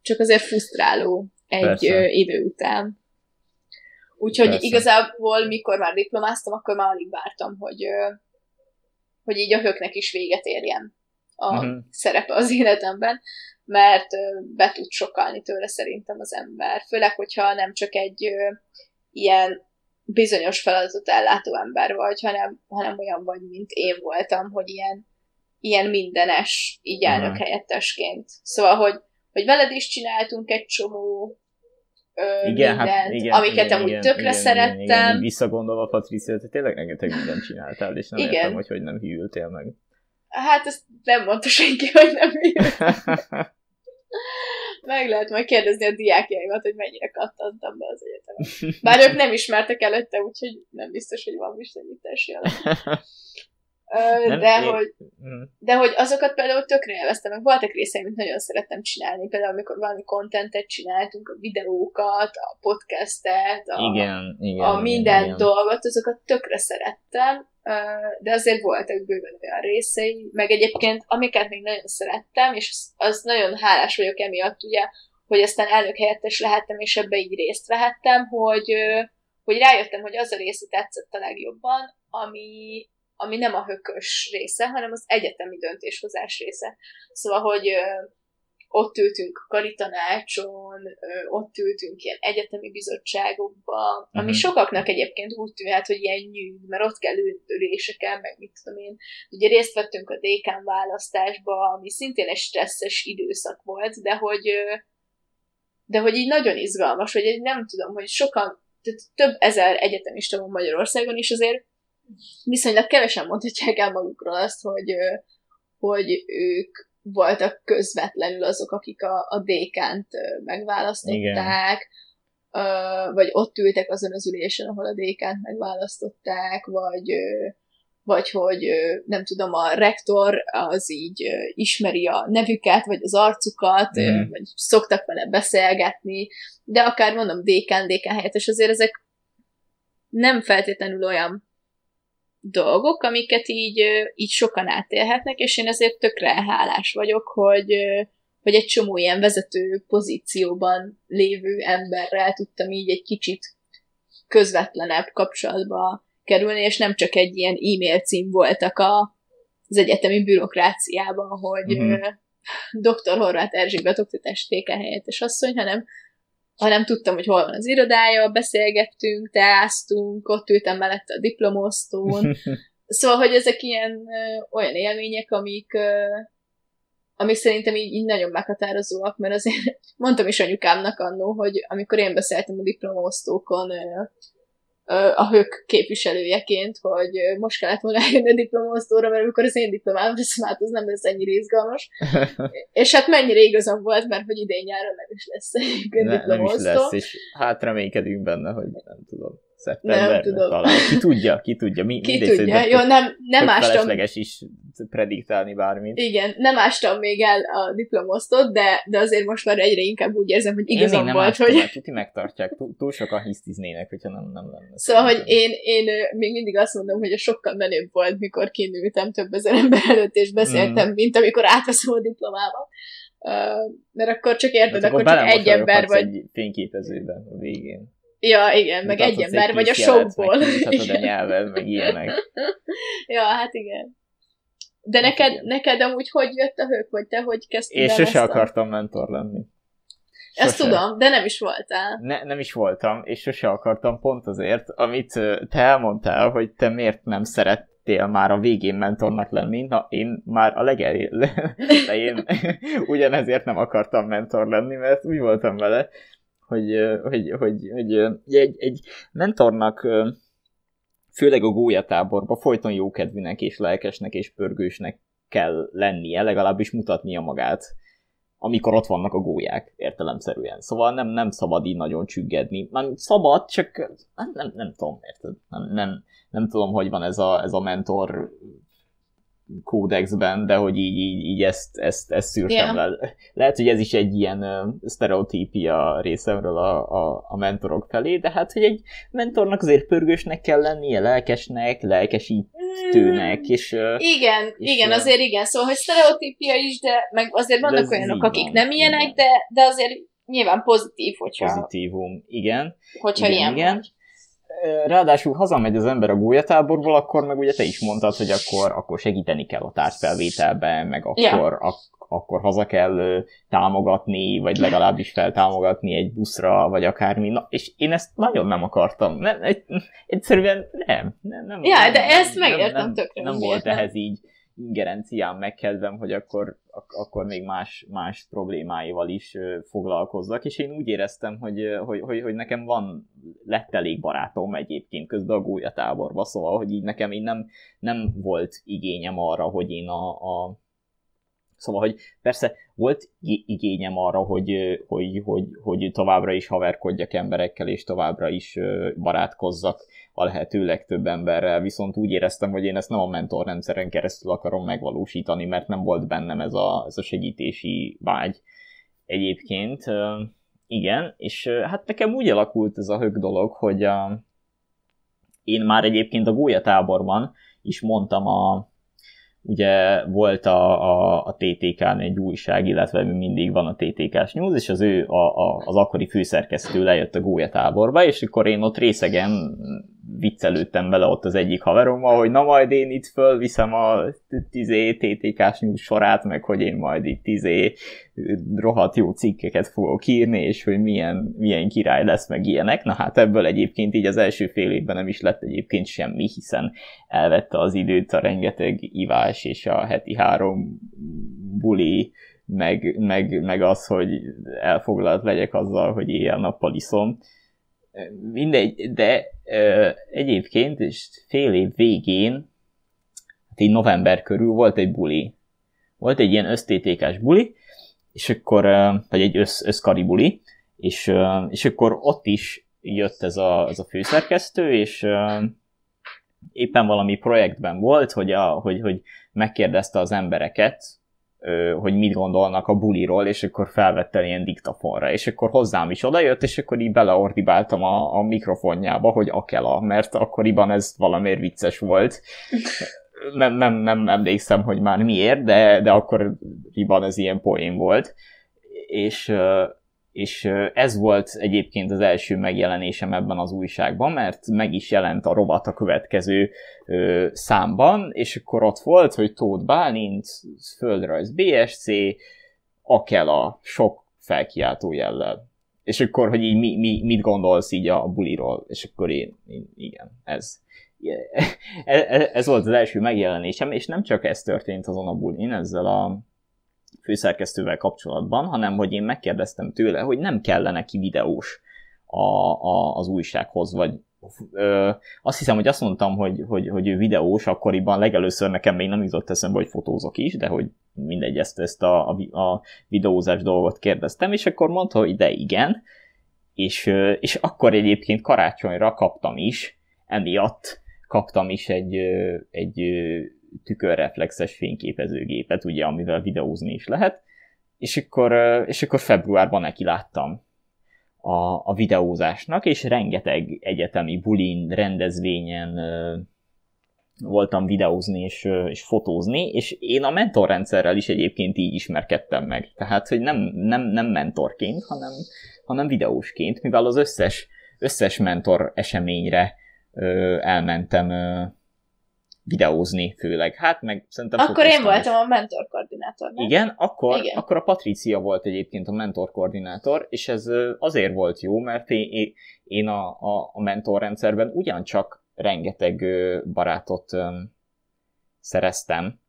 csak azért frusztráló egy Persze. idő után. Úgyhogy Persze. igazából, mikor már diplomáztam, akkor már alig vártam, hogy, hogy így a höknek is véget érjen a Mhm. szerepe az életemben, mert be tud sokalni tőle szerintem az ember. Főleg, hogyha nem csak egy ilyen bizonyos feladatot ellátó ember vagy, hanem, hanem olyan vagy, mint én voltam, hogy ilyen, ilyen mindenes, így elnök helyettesként. Szóval, hogy, hogy veled is csináltunk egy csomó ö, Igen, mindent, hát igen, amiket igen, amúgy igen, tökre igen, szerettem. Igen, igen. Visszagondolva Patricia, te tényleg rengeteg mindent csináltál, és nem Igen. értem, hogy hogy nem hűltél meg. Hát ezt nem mondta senki, hogy nem Meg lehet majd kérdezni a diákjaimat, hogy mennyire kattantam be az egyetemet. Bár ők nem ismertek előtte, úgyhogy nem biztos, hogy van viszonyítási alap. Nem, De én- hogy, Mm. de hogy azokat például tökre élveztem, meg voltak részeim, amit nagyon szerettem csinálni. Például, amikor valami kontentet csináltunk, a videókat, a podcastet, a, igen, igen. a minden igen. dolgot, azokat tökre szerettem, de azért voltak bőven olyan részei, meg egyébként amiket még nagyon szerettem, és az- az nagyon hálás vagyok emiatt, ugye, hogy aztán elnök helyettes lehettem, és ebbe így részt vehettem, hogy, hogy rájöttem, hogy az a része tetszett a legjobban, ami, ami nem a hökös része, hanem az egyetemi döntéshozás része. Szóval, hogy ott ültünk karitanácson, ott ültünk ilyen egyetemi bizottságokba, ami Mhm. sokaknak egyébként úgy tűnhet, hogy ilyen nyűg, mert ott kell üléseken, meg mit tudom én. Ugye részt vettünk a dékán választásba, ami szintén egy stresszes időszak volt, de hogy, de hogy így nagyon izgalmas, hogy nem tudom, hogy sokan, tehát több ezer egyetemista van Magyarországon, és azért viszonylag kevesen mondhatják el magukról azt, hogy, hogy ők voltak közvetlenül azok, akik a, a dékánt ö, megválasztották, ö, vagy ott ültek azon az ülésen, ahol a dékánt megválasztották, vagy, vagy hogy nem tudom, a rektor az így ismeri a nevüket, vagy az arcukat, ö, Mhm. vagy szoktak vele beszélgetni, de akár mondom dékán, dékán helyettes, azért ezek nem feltétlenül olyan dolgok, amiket így, így sokan átélhetnek, és én ezért tökre hálás vagyok, hogy, hogy egy csomó ilyen vezető pozícióban lévő emberrel tudtam így egy kicsit közvetlenebb kapcsolatba kerülni, és nem csak egy ilyen e-mail cím voltak a, az egyetemi bürokráciában, hogy Mhm. uh-huh. dr. Horváth Erzsébet oktatás helyettes asszony, hanem hanem tudtam, hogy hol van az irodája, beszélgettünk, teáztunk, ott ültem mellette a diplomosztón, Szóval, hogy ezek ilyen ö, olyan élmények, amik, ö, amik szerintem így, így nagyon meghatározóak, mert azért mondtam is anyukámnak annó, hogy amikor én beszéltem a diplomaosztókon a hők képviselőjeként, hogy most kellett volna eljönni a diplomaosztóra, mert amikor az én diplomám lesz, hát az nem lesz ennyire izgalmas. És hát mennyire igazam volt, mert hogy idén nyáron nem is lesz egyébként ne, nem is lesz, és hát reménykedünk benne, hogy nem tudom. Szeptemberben Nem tudom. talán. Ki tudja, ki tudja. Mi, Ki mindegy, tudja? Jó, nem, nem ástam, felesleges is prediktálni bármit. igen, nem ástam még el a diplomosztot, de, de azért most már egyre inkább úgy érzem, hogy Én igazam még nem volt, ástam, hogy... mert tuti megtartják. Túl, túl sokan hisztiznének, hogyha nem, nem lenne. Szóval, hogy én, én még mindig azt mondom, hogy a sokkal menőbb volt, mikor kinültem több ezer ember előtt, és beszéltem, Mm. mint amikor átveszem a diplomámat. Uh, mert akkor csak érted, Hát akkor csak egy ember vagy. egy fényképezőben a végén. Ja, igen, meg egy ember vagy a. Meg kimutatod a nyelved, meg ilyenek. ja, hát igen. De Hát neked, igen. neked amúgy hogy jött a hők, vagy te hogy kezdted Én el sose ezt akartam mentor lenni. Ezt Sose. tudom, de nem is voltál. Ne, nem is voltam, és sose akartam pont azért, amit te elmondtál, hogy te miért nem szerettél már a végén mentornak lenni. Na, én már a legelején ugyanezért nem akartam mentor lenni, mert úgy voltam vele, hogy, hogy, hogy, hogy egy, egy mentornak főleg a gólyatáborban folyton jókedvűnek és lelkesnek és pörgősnek kell lennie, legalábbis mutatnia magát amikor ott vannak a gólyák, értelemszerűen. Szóval nem, nem szabad így nagyon csüggedni. Már szabad, csak nem, nem, nem tudom, érted? Nem, nem, nem tudom, hogy van ez a, ez a mentor kódexben, de hogy így, így, így ezt, ezt, ezt szűrtem Ja. le. Lehet, hogy ez is egy ilyen uh, sztereotípia részemről a, a, a mentorok felé, de hát, hogy egy mentornak azért pörgősnek kell lennie, lelkesnek, lelkesítőnek, és uh, Igen, És, igen, ö, azért igen, szóval, hogy sztereotípia is, de meg azért vannak olyanok, akik van, nem ilyenek, igen. de, de azért nyilván pozitív, hogyha, pozitívum, igen. hogyha igen, ilyen igen. vagy. Ráadásul hazamegy az ember a gólyatáborból, akkor meg ugye te is mondtad, hogy akkor, akkor segíteni kell a társfelvételben, meg akkor, Ja. ak- akkor haza kell támogatni, vagy legalábbis feltámogatni egy buszra, vagy akármi. Na, és én ezt nagyon nem akartam. Nem, egy, egyszerűen nem. nem, nem Ja, nem, de nem, ezt nem, megértem nem, tökre, Nem hogy volt nem. ehhez így ingerenciám, megkedvem, hogy akkor, ak- akkor még más, más problémáival is foglalkozzak, és én úgy éreztem, hogy, hogy, hogy, hogy nekem van, lett elég barátom egyébként közben a gólyatáborba, szóval, hogy így nekem így nem, nem volt igényem arra, hogy én a, a Szóval, hogy persze volt igényem arra, hogy, hogy, hogy, hogy továbbra is haverkodjak emberekkel, és továbbra is barátkozzak a lehető legtöbb emberrel, viszont úgy éreztem, hogy én ezt nem a mentorrendszeren keresztül akarom megvalósítani, mert nem volt bennem ez a, ez a segítési vágy egyébként. Igen, és hát nekem úgy alakult ez a hök dolog, hogy a, én már egyébként a gólyatáborban is mondtam a, ugye volt a, a, a TTK-n egy újság, illetve mindig van a TTK-s News, és az ő, a, a, az akkori főszerkesztő lejött a gólyatáborba, és akkor én ott részegen viccelődtem bele ott az egyik haverommal, hogy na majd én itt fölviszem a tizé TTK-s sorát, meg hogy én majd itt tizé rohadt jó cikkeket fogok írni, és hogy milyen, milyen király lesz, meg ilyenek. Na hát ebből egyébként így az első fél évben nem is lett egyébként semmi, hiszen elvette az időt a rengeteg ivás és a heti három buli, meg, meg, meg az, hogy elfoglalt legyek azzal, hogy éjjel-nappal iszom. Mindegy, de egyébként, és fél év végén, hát így november körül volt egy buli. Volt egy ilyen össztétékás buli, és akkor, vagy egy össz, összkari buli, és, és akkor ott is jött ez a, ez a főszerkesztő, és éppen valami projektben volt, hogy, a, hogy, hogy megkérdezte az embereket, hogy mit gondolnak a buliról, és akkor felvette ilyen diktafonra, és akkor hozzám is odajött, és akkor így beleordibáltam a, a mikrofonjába, hogy akela, mert akkoriban ez valamiért vicces volt. Nem, nem, nem emlékszem, hogy már miért, de, de akkoriban ez ilyen poén volt. És, és ez volt egyébként az első megjelenésem ebben az újságban, mert meg is jelent a rovat a következő ö, számban, és akkor ott volt, hogy Tóth Bálint, Földrajz BSC, Akela, sok felkiáltó jellel. És akkor, hogy így mi, mi, mit gondolsz így a buliról, és akkor én, én igen, ez. Ez, ez volt az első megjelenésem, és nem csak ez történt azon a bulin, ezzel a főszerkesztővel kapcsolatban, hanem hogy én megkérdeztem tőle, hogy nem kellene ki videós a, a, az újsághoz, vagy ö, azt hiszem, hogy azt mondtam, hogy, hogy, hogy ő videós, akkoriban legelőször nekem még nem jutott eszembe, hogy fotózok is, de hogy mindegy, ezt, ezt a, a, a videózás dolgot kérdeztem, és akkor mondta, hogy de igen, és, és akkor egyébként karácsonyra kaptam is, emiatt kaptam is egy, egy tükörreflexes fényképezőgépet, ugye, amivel videózni is lehet, és akkor, és akkor februárban neki láttam a, a videózásnak, és rengeteg egyetemi bulin, rendezvényen voltam videózni és, és fotózni, és én a mentorrendszerrel is egyébként így ismerkedtem meg. Tehát, hogy nem, nem, nem mentorként, hanem, hanem videósként, mivel az összes, összes mentor eseményre ö, elmentem ö, videózni főleg. Hát meg szerintem Akkor én voltam is. a mentor koordinátor. Nem? Igen, akkor, Igen, akkor a Patricia volt egyébként a mentor koordinátor, és ez azért volt jó, mert én, én a, a, a mentorrendszerben ugyancsak rengeteg barátot szereztem,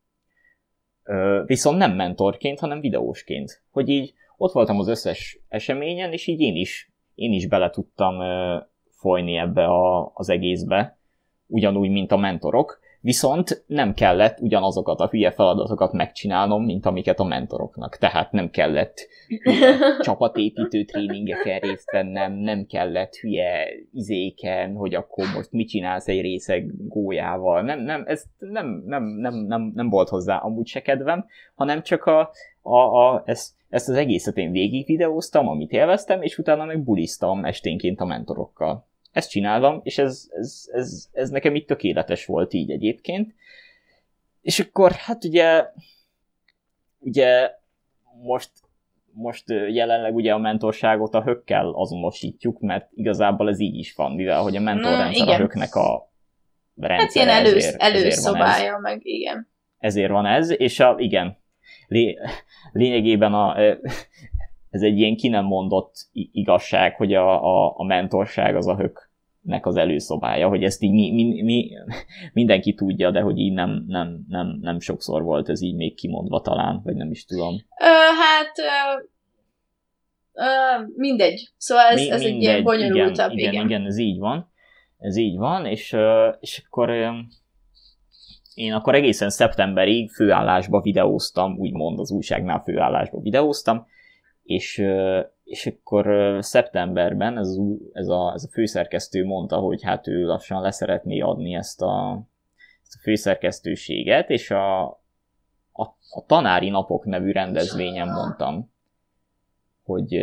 viszont nem mentorként, hanem videósként. Hogy így ott voltam az összes eseményen, és így én is, én is bele tudtam folyni ebbe a, az egészbe, ugyanúgy, mint a mentorok, Viszont nem kellett ugyanazokat a hülye feladatokat megcsinálnom, mint amiket a mentoroknak. Tehát nem kellett csapatépítő tréningeken részt vennem, nem kellett hülye izéken, hogy akkor most mit csinálsz egy részeg gólyával. Nem, nem, ez nem, nem, nem, nem, nem volt hozzá amúgy se kedvem, hanem csak a, a, a, ezt, ezt az egészet én végig videóztam, amit élveztem, és utána meg buliztam esténként a mentorokkal ezt csinálom, és ez, ez, ez, ez nekem itt tökéletes volt így egyébként. És akkor, hát ugye, ugye most, most jelenleg ugye a mentorságot a hökkel azonosítjuk, mert igazából ez így is van, mivel hogy a mentorrendszer a höknek a rendszer. Hát ilyen elősz, előszobája, meg igen. Ezért van ez, és a, igen, lé, lényegében a, ez egy ilyen ki nem mondott igazság, hogy a, a, a mentorság az a höknek az előszobája, hogy ezt így mi, mi, mi, mindenki tudja, de hogy így nem, nem, nem, nem sokszor volt ez így még kimondva talán, vagy nem is tudom. Ö, hát ö, ö, mindegy. Szóval ez, mi, ez mindegy, egy ilyen bonyolultabb. Igen, igen, igen, ez így van. Ez így van, és, és akkor én akkor egészen szeptemberig főállásba videóztam, úgymond az újságnál főállásba videóztam, és, és akkor szeptemberben ez, a, ez, a, ez a főszerkesztő mondta, hogy hát ő lassan leszeretné adni ezt a, ezt a főszerkesztőséget, és a, a, a Tanári Napok nevű rendezvényen mondtam, hogy,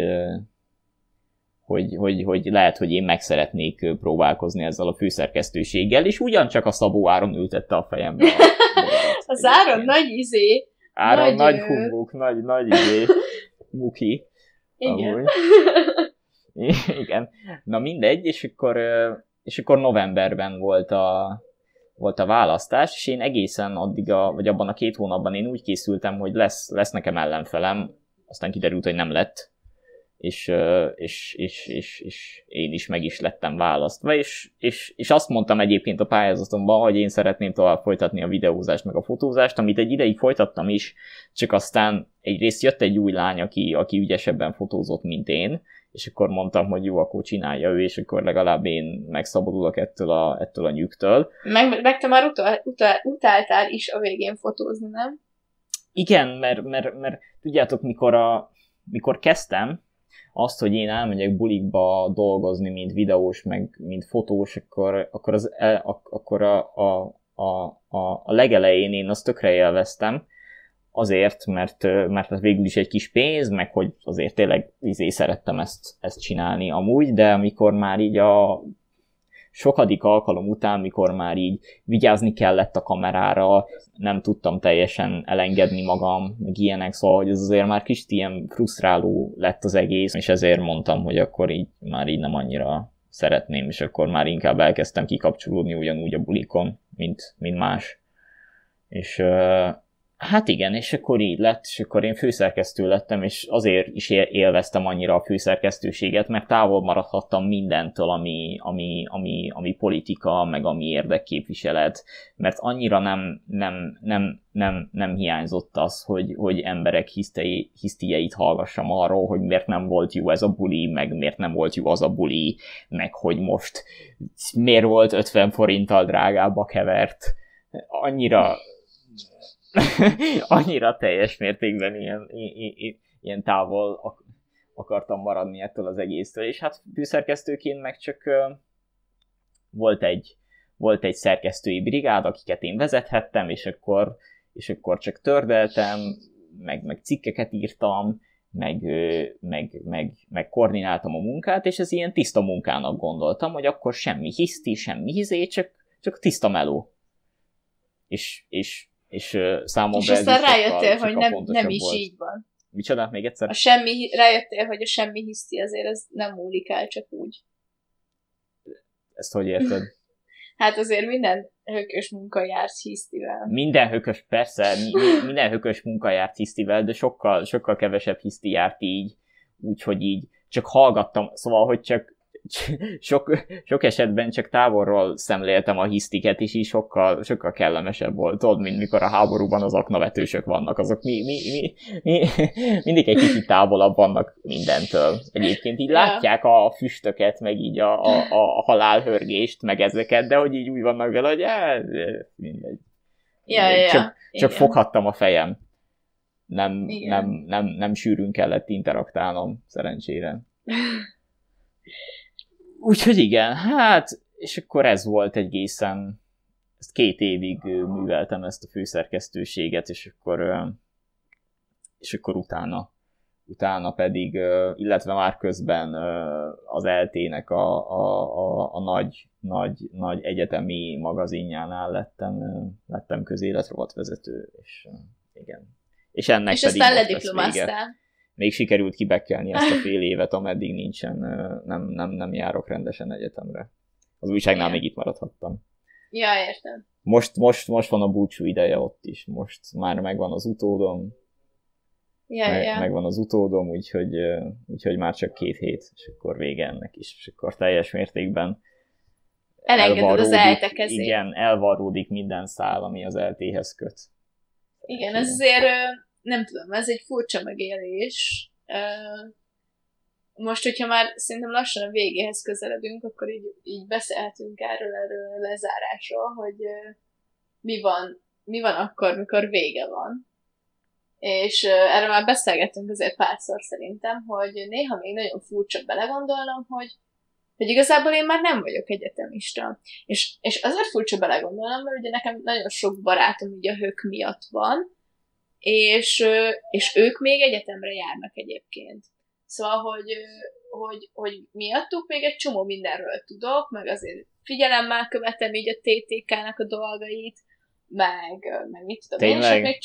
hogy, hogy, hogy lehet, hogy én meg szeretnék próbálkozni ezzel a főszerkesztőséggel, és ugyancsak a Szabó Áron ültette a fejembe. A az Áron nagy izé. Áron nagy, nagy humbuk, nagy, nagy izé. Muki. Igen. Igen. Na mindegy, és akkor, és akkor novemberben volt a, volt a választás, és én egészen addig, a, vagy abban a két hónapban én úgy készültem, hogy lesz, lesz nekem ellenfelem, aztán kiderült, hogy nem lett, és, és, és, és, és én is meg is lettem választva, és, és, és azt mondtam egyébként a pályázatomban, hogy én szeretném tovább folytatni a videózást meg a fotózást, amit egy ideig folytattam is, csak aztán egyrészt jött egy új lány, aki, aki ügyesebben fotózott, mint én, és akkor mondtam, hogy jó, akkor csinálja ő, és akkor legalább én megszabadulok ettől a, ettől a nyugtől. Meg, meg te már utal, utal, utáltál is a végén fotózni, nem? Igen, mert, mert, mert tudjátok, mikor, a, mikor kezdtem, azt, hogy én elmegyek bulikba dolgozni, mint videós, meg mint fotós, akkor, akkor, az, e, akkor a, a, a, a, legelején én azt tökre élveztem, azért, mert, mert ez végül is egy kis pénz, meg hogy azért tényleg izé szerettem ezt, ezt csinálni amúgy, de amikor már így a sokadik alkalom után, mikor már így vigyázni kellett a kamerára, nem tudtam teljesen elengedni magam, meg ilyenek, szóval hogy ez azért már kicsit ilyen frusztráló lett az egész, és ezért mondtam, hogy akkor így már így nem annyira szeretném, és akkor már inkább elkezdtem kikapcsolódni ugyanúgy a bulikon, mint, mint más. És Hát igen, és akkor így lett, és akkor én főszerkesztő lettem, és azért is élveztem annyira a főszerkesztőséget, mert távol maradhattam mindentől, ami, ami, ami, ami politika, meg ami érdekképviselet, mert annyira nem, nem, nem, nem, nem hiányzott az, hogy, hogy emberek hisztei, hisztieit hallgassam arról, hogy miért nem volt jó ez a buli, meg miért nem volt jó az a buli, meg hogy most miért volt 50 forinttal drágább kevert. Annyira annyira teljes mértékben ilyen, ilyen, ilyen távol akartam maradni ettől az egésztől, és hát főszerkesztőként meg csak volt egy, volt egy szerkesztői brigád, akiket én vezethettem, és akkor, és akkor csak tördeltem, meg, meg cikkeket írtam, meg, meg, meg, meg koordináltam a munkát, és ez ilyen tiszta munkának gondoltam, hogy akkor semmi hiszti, semmi hizé, csak, csak tiszta meló. És, és, és számomra és aztán rájöttél, hogy nem, nem is volt. így van. Micsoda, még egyszer? A semmi, rájöttél, hogy a semmi hiszti azért ez nem múlik el csak úgy. Ezt hogy érted? hát azért minden hökös munka járt hisztivel. Minden hökös, persze, minden hökös munka járt hisztivel, de sokkal, sokkal kevesebb hiszti járt így, úgyhogy így csak hallgattam, szóval, hogy csak sok, sok esetben csak távolról szemléltem a hisztiket, és így sokkal, sokkal kellemesebb volt, tudod, mint mikor a háborúban az aknavetősök vannak, azok mi, mi, mi, mi, mindig egy kicsit távolabb vannak mindentől. Egyébként így látják a füstöket, meg így a, a, a halálhörgést, meg ezeket, de hogy így úgy vannak vele, hogy eh, mindegy. Ja, ja, csak, csak foghattam a fejem. Nem, nem, nem, nem sűrűn kellett interaktálnom, szerencsére. Úgyhogy igen, hát, és akkor ez volt egészen, ezt két évig műveltem ezt a főszerkesztőséget, és akkor, és akkor utána, utána pedig, illetve már közben az LT-nek a, a, a, a nagy, nagy, nagy egyetemi magazinjánál lettem, lettem közéletrovatvezető, és igen. És ennek és pedig aztán lediplomáztál még sikerült kibekkelni ezt a fél évet, ameddig nincsen, nem, nem, nem járok rendesen egyetemre. Az újságnál még itt maradhattam. Ja, értem. Most, most, most van a búcsú ideje ott is, most már megvan az utódom, ja, meg, ja. megvan az utódom, úgyhogy, úgyhogy már csak két hét, és akkor vége ennek is, és akkor teljes mértékben Elengeded az eltekezést. Igen, elvarródik minden szál, ami az eltéhez köt. Igen, ez azért nem tudom, ez egy furcsa megélés. Most, hogyha már szerintem lassan a végéhez közeledünk, akkor így, így beszélhetünk erről, erről lezárásról, hogy mi van, mi van akkor, mikor vége van. És erről már beszélgettünk azért párszor szerintem, hogy néha még nagyon furcsa belegondolnom, hogy, hogy igazából én már nem vagyok egyetemista. És, és azért furcsa belegondolnom, mert ugye nekem nagyon sok barátom így a hők miatt van, és, és ők még egyetemre járnak egyébként. Szóval, hogy, hogy, hogy miattuk még egy csomó mindenről tudok, meg azért figyelemmel követem így a TTK-nak a dolgait, meg, meg mit tudom Tényleg? én, még,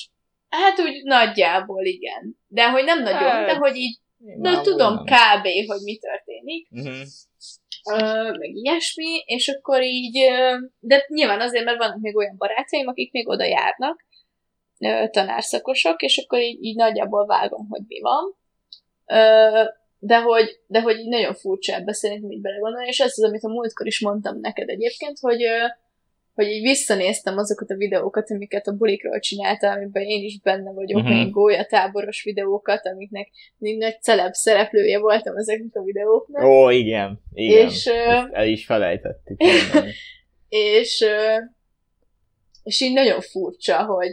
hát úgy nagyjából igen. De hogy nem nagyon, hát, de hogy így de tudom nem. kb. hogy mi történik. Uh-huh. Uh, meg ilyesmi, és akkor így, de nyilván azért, mert vannak még olyan barátaim, akik még oda járnak, tanárszakosok, és akkor így, így nagyjából vágom, hogy mi van. De hogy, de hogy így nagyon furcsa ebbe szerintem így belegondolni, és ez az, amit a múltkor is mondtam neked egyébként, hogy, hogy így visszanéztem azokat a videókat, amiket a bulikról csináltam, amiben én is benne vagyok, uh-huh. még gólyatáboros videókat, amiknek még nagy celeb szereplője voltam ezeknek a videóknak. Ó, igen, igen. És, el is felejtettük. és, és így nagyon furcsa, hogy,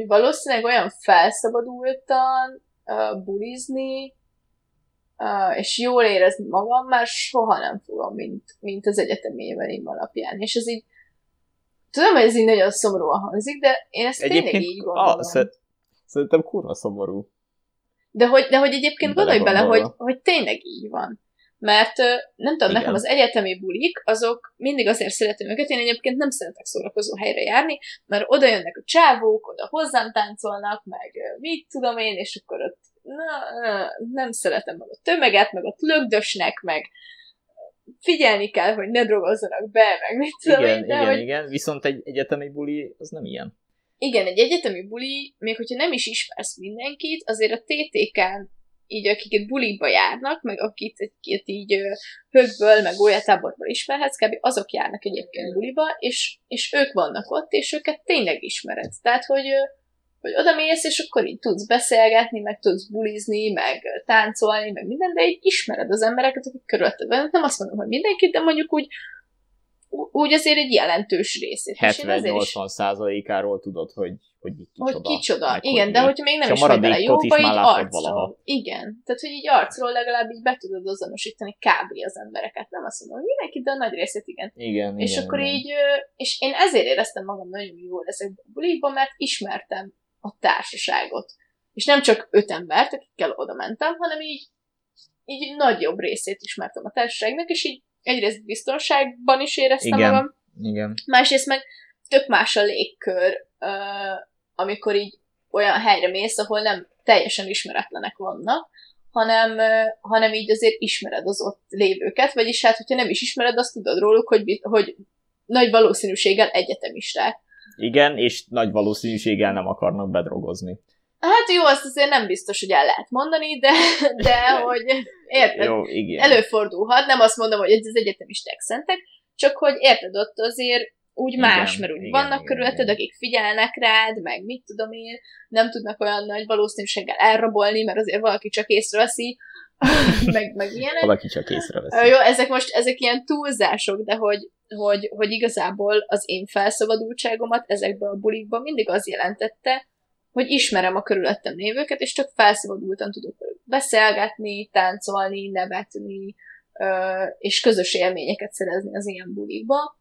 hogy valószínűleg olyan felszabadultan uh, bulizni, uh, és jól érezni magam, már soha nem fogom, mint, mint az egyetemi éveim alapján. És ez így, tudom, hogy ez így nagyon szomorúan hangzik, de én ezt egyébként, tényleg így gondolom. Ah, szerintem kurva szomorú. De hogy, de hogy egyébként gondolj bele, hogy, hogy tényleg így van. Mert nem tudom, Igen. nekem az egyetemi bulik, azok mindig azért szeretem őket, én egyébként nem szeretek szórakozó helyre járni, mert oda jönnek a csávók, oda hozzám táncolnak, meg mit tudom én, és akkor ott na, na, nem szeretem meg a tömeget, meg ott lögdösnek, meg figyelni kell, hogy ne drogozzanak be, meg mit tudom igen, én. De igen, hogy... igen, viszont egy egyetemi buli az nem ilyen. Igen, egy egyetemi buli, még hogyha nem is ismersz mindenkit, azért a TTK-n így akiket bulikba járnak, meg akit egy így högből, meg olyatáborból ismerhetsz, kb. azok járnak egyébként buliba, és, és ők vannak ott, és őket tényleg ismered. Tehát, hogy, hogy oda mész, és akkor így tudsz beszélgetni, meg tudsz bulizni, meg táncolni, meg minden, de így ismered az embereket, akik körülötted vannak. Nem azt mondom, hogy mindenkit, de mondjuk úgy úgy azért egy jelentős részét. 70-80 százalékáról tudod, hogy hogy kicsoda. Hogy kicsoda, igen, hogy de hogyha még nem is vagy vele jóba, így arcról. Valaha. Igen, tehát hogy így arcról legalább így be tudod azonosítani kb. az embereket, nem azt mondom, hogy mindenki, de a nagy részét igen. Igen, És igen, akkor igen. így, és én ezért éreztem magam nagyon jól ezekben a bulikban, mert ismertem a társaságot. És nem csak öt embert, akikkel oda mentem, hanem így, így nagyobb részét ismertem a társaságnak, és így egyrészt biztonságban is éreztem igen, magam. Igen. Másrészt meg tök más a légkör, amikor így olyan helyre mész, ahol nem teljesen ismeretlenek vannak, hanem, hanem így azért ismered az ott lévőket, vagyis hát, hogyha nem is ismered, azt tudod róluk, hogy, hogy nagy valószínűséggel egyetemisták. Igen, és nagy valószínűséggel nem akarnak bedrogozni. Hát jó, azt azért nem biztos, hogy el lehet mondani, de, de hogy érted, jó, igen. előfordulhat, nem azt mondom, hogy ez az egyetemisták szentek, csak hogy érted, ott azért úgy igen, más, mert úgy igen, vannak igen, körülötted, igen. akik figyelnek rád, meg mit tudom én, nem tudnak olyan nagy valószínűséggel elrabolni, mert azért valaki csak észreveszi, meg, meg ilyenek. Valaki csak észreveszi. Jó, ezek most, ezek ilyen túlzások, de hogy, hogy, hogy igazából az én felszabadultságomat ezekben a bulikban mindig az jelentette, hogy ismerem a körülöttem lévőket, és csak felszabadultan tudok beszélgetni, táncolni, nevetni, és közös élményeket szerezni az ilyen bulikba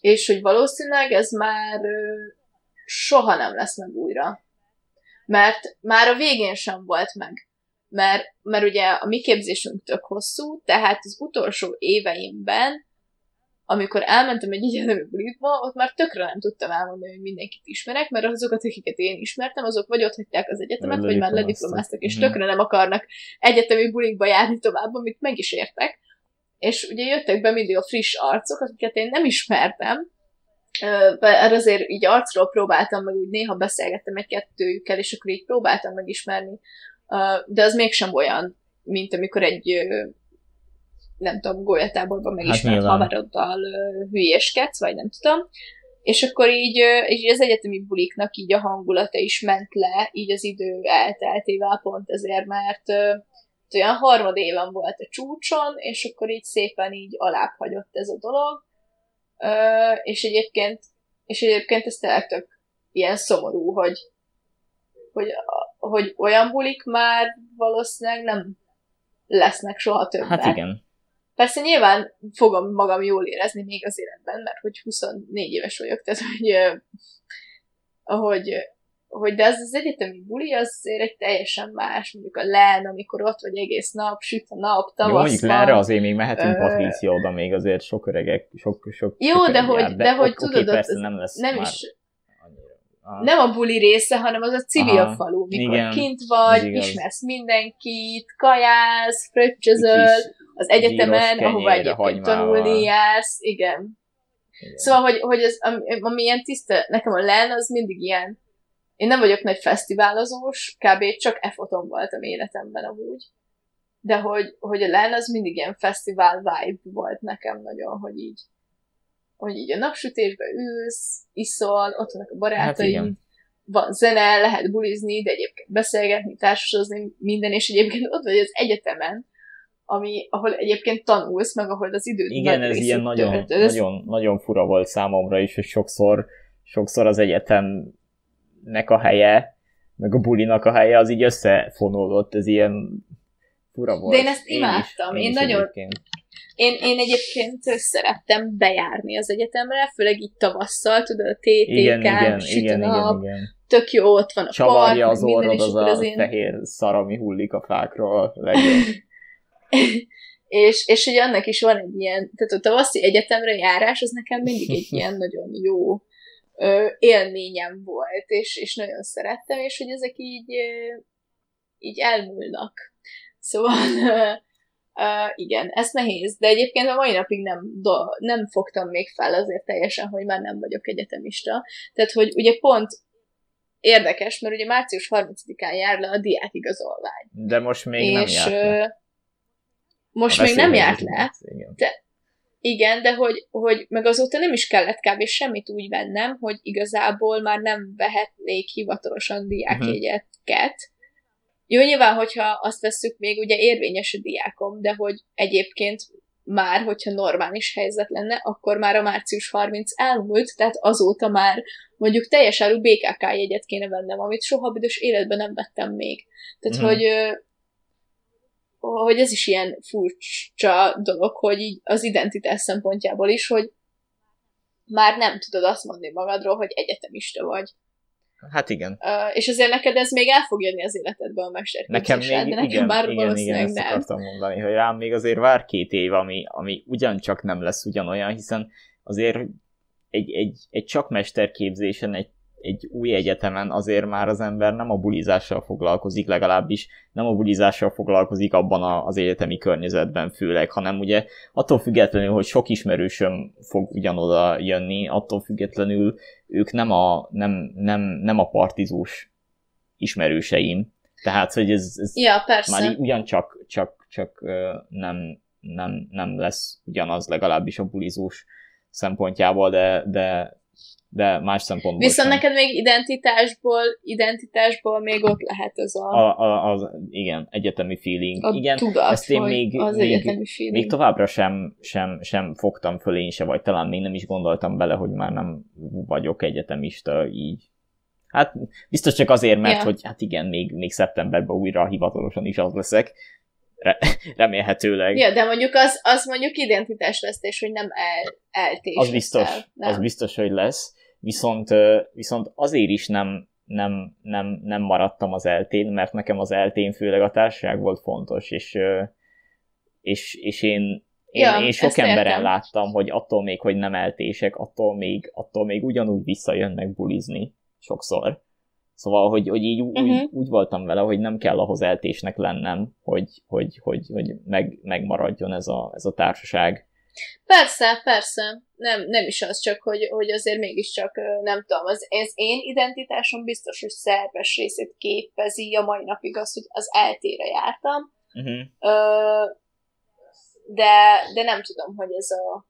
és hogy valószínűleg ez már soha nem lesz meg újra. Mert már a végén sem volt meg. Mert, mert ugye a mi képzésünk tök hosszú, tehát az utolsó éveimben, amikor elmentem egy egyetemi bulitba, ott már tökre nem tudtam elmondani, hogy mindenkit ismerek, mert azokat, akiket én ismertem, azok vagy ott hagyták az egyetemet, vagy már lediplomáztak, és mhm. tökre nem akarnak egyetemi bulikba járni tovább, amit meg is értek. És ugye jöttek be mindig a friss arcok, akiket én nem ismertem, erre azért így arcról próbáltam meg, úgy néha beszélgettem egy-kettőjükkel, és akkor így próbáltam megismerni, de az mégsem olyan, mint amikor egy nem tudom, golyatáborban megismert hát haveroddal hülyéskedsz, vagy nem tudom. És akkor így, így az egyetemi buliknak így a hangulata is ment le, így az idő elteltével pont ezért, mert olyan harmad éven volt a csúcson, és akkor így szépen így alább hagyott ez a dolog, és egyébként, és egyébként ez tényleg tök ilyen szomorú, hogy, hogy, hogy olyan bulik már valószínűleg nem lesznek soha többet. Hát igen. Persze nyilván fogom magam jól érezni még az életben, mert hogy 24 éves vagyok, tehát hogy, hogy hogy de az az egyetemi buli az azért egy teljesen más, mondjuk a len, amikor ott vagy egész nap, süt a nap, tavasz Jó, mondjuk lenre azért még mehetünk ö... Patricia oda, még azért sok öregek, sok, sok Jó, sok de hogy, jár, de, de hogy okay, tudod, persze nem lesz nem is, Aha. nem a buli része, hanem az a civil Aha, falu, mikor igen, kint vagy, ismersz mindenkit, kajász, fröccsözöl, az egyetemen, ahova egyébként tanulni jársz, igen. igen. Szóval, hogy, hogy ez, ami, ami ilyen tiszta, nekem a len az mindig ilyen, én nem vagyok nagy fesztiválozós, kb. csak e foton voltam életemben amúgy. De hogy, hogy a LEN az mindig ilyen fesztivál vibe volt nekem nagyon, hogy így hogy így a napsütésbe ülsz, iszol, ott vannak a barátaim, hát van zene, lehet bulizni, de egyébként beszélgetni, társasozni, minden, és egyébként ott vagy az egyetemen, ami, ahol egyébként tanulsz, meg ahol az időt Igen, ez ilyen nagyon, nagyon, nagyon fura volt számomra is, hogy sokszor, sokszor az egyetem nek a helye, meg a bulinak a helye, az így összefonódott, ez ilyen fura volt. De én ezt imádtam. Én, én, én nagyon... Én, én egyébként szerettem bejárni az egyetemre, főleg így tavasszal, tudod, a TTK, süt igen, a nap, igen, igen. tök jó, ott van a Csavarja park, az orrod, az a az én... fehér szar, ami hullik a fákról. és, és ugye annak is van egy ilyen, tehát a tavaszi egyetemre járás, az nekem mindig egy ilyen nagyon jó ö, élményem volt, és, és nagyon szerettem, és hogy ezek így, ö, így elmúlnak. Szóval ö, ö, igen, ez nehéz, de egyébként a mai napig nem, do, nem fogtam még fel azért teljesen, hogy már nem vagyok egyetemista. Tehát, hogy ugye pont érdekes, mert ugye március 30-án jár le a diákigazolvány. De most még és, nem járt le. Most még nem járt le, de, igen, de hogy, hogy meg azóta nem is kellett kb. semmit úgy vennem, hogy igazából már nem vehetnék hivatalosan diákjegyeket. Uh-huh. Jó, nyilván, hogyha azt veszük, még ugye érvényes a diákom, de hogy egyébként már, hogyha normális helyzet lenne, akkor már a március 30 elmúlt, tehát azóta már mondjuk teljes áru BKK jegyet kéne vennem, amit soha büdös életben nem vettem még. Tehát, mm. hogy hogy ez is ilyen furcsa dolog, hogy így az identitás szempontjából is, hogy már nem tudod azt mondani magadról, hogy egyetemista vagy. Hát igen. Uh, és azért neked ez még el fog jönni az életedbe a mesterképzéssel, nekem még, de nekem igen, már igen, igen, ezt nem. akartam mondani, hogy rám még azért vár két év, ami, ami ugyancsak nem lesz ugyanolyan, hiszen azért egy, egy, egy csak mesterképzésen, egy egy új egyetemen azért már az ember nem a bulizással foglalkozik, legalábbis nem a bulizással foglalkozik abban az egyetemi környezetben főleg, hanem ugye attól függetlenül, hogy sok ismerősöm fog ugyanoda jönni, attól függetlenül ők nem a, nem, nem, nem a partizós ismerőseim. Tehát, hogy ez, ez ja, persze. már ugyancsak csak, csak nem, nem, nem lesz ugyanaz legalábbis a bulizós szempontjából, de, de de más szempontból Viszont sem. neked még identitásból, identitásból még ott lehet ez a... a, a az, igen, egyetemi feeling. A igen, tudat, ezt én még, az még, egyetemi feeling. még továbbra sem, sem, sem fogtam föl én se, vagy talán még nem is gondoltam bele, hogy már nem vagyok egyetemista így. Hát biztos csak azért, mert ja. hogy hát igen, még, még szeptemberben újra hivatalosan is az leszek, Re- remélhetőleg. Ja, de mondjuk az, az mondjuk identitásvesztés, hogy nem el, eltés. Az biztos, nem? az biztos, hogy lesz viszont, viszont azért is nem, nem, nem, nem maradtam az eltén, mert nekem az eltén főleg a társaság volt fontos, és, és, és én, én, ja, én sok emberen értem. láttam, hogy attól még, hogy nem eltések, attól még, attól még ugyanúgy visszajönnek bulizni sokszor. Szóval, hogy, hogy így uh-huh. úgy, mhm. úgy voltam vele, hogy nem kell ahhoz eltésnek lennem, hogy, hogy, hogy, hogy meg, megmaradjon ez a, ez a társaság. Persze, persze. Nem, nem is az, csak hogy, hogy azért mégiscsak nem tudom, az, ez én identitásom biztos, hogy szerves részét képezi a mai napig az, hogy az eltére jártam. Uh-huh. Ö, de, de nem tudom, hogy ez a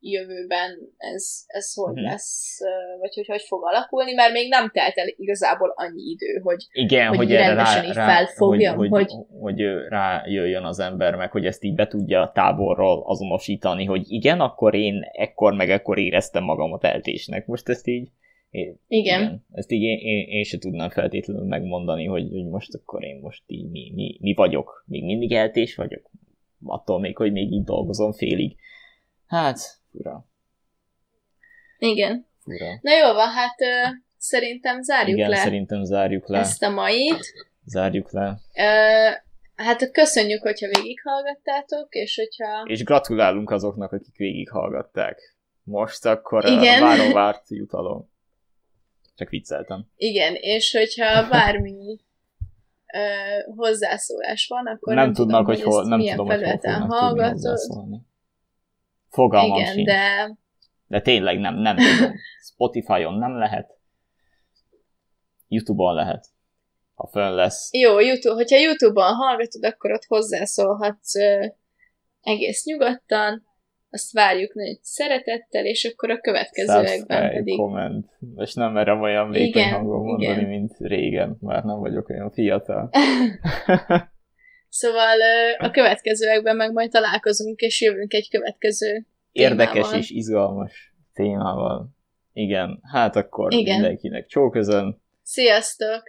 jövőben ez, ez hogy uh-huh. lesz, vagy hogy hogy fog alakulni, mert még nem telt el igazából annyi idő, hogy, Igen, hogy, hogy rendesen rá, így felfogjam. Hogy, hogy, hogy, hogy rájöjjön az ember meg, hogy ezt így be tudja távolról azonosítani, hogy igen, akkor én ekkor meg ekkor éreztem magamat eltésnek. Most ezt így én, igen. igen. Ezt így én, én, én sem tudnám feltétlenül megmondani, hogy, hogy most akkor én most így mi, mi, mi vagyok. Még mindig eltés vagyok. Attól még, hogy még így dolgozom félig. Hát, Fura. Igen. Fura. Na jó van, hát ö, szerintem zárjuk Igen, le. szerintem zárjuk le. Ezt a mait. Zárjuk le. Ö, hát köszönjük, hogyha végighallgattátok, és hogyha... És gratulálunk azoknak, akik végighallgatták. Most akkor Igen. várom várt jutalom. Csak vicceltem. Igen, és hogyha bármi ö, hozzászólás van, akkor nem, nem tudnak, tudom, hogy, hol, ezt nem milyen tudom, felületen hogy hallgatod. Fogalmam Igen, sincs. de... De tényleg nem, nem tudom. Spotify-on nem lehet. YouTube-on lehet. Ha fönn lesz. Jó, YouTube, hogyha YouTube-on hallgatod, akkor ott hozzászólhatsz ö, egész nyugodtan. Azt várjuk nagy szeretettel, és akkor a következőekben pedig... comment. És nem merem olyan vékony hangon mondani, igen. mint régen, már nem vagyok olyan fiatal. Szóval a következőekben meg majd találkozunk, és jövünk egy következő Érdekes témával. és izgalmas témával. Igen, hát akkor Igen. mindenkinek csóközön. Sziasztok!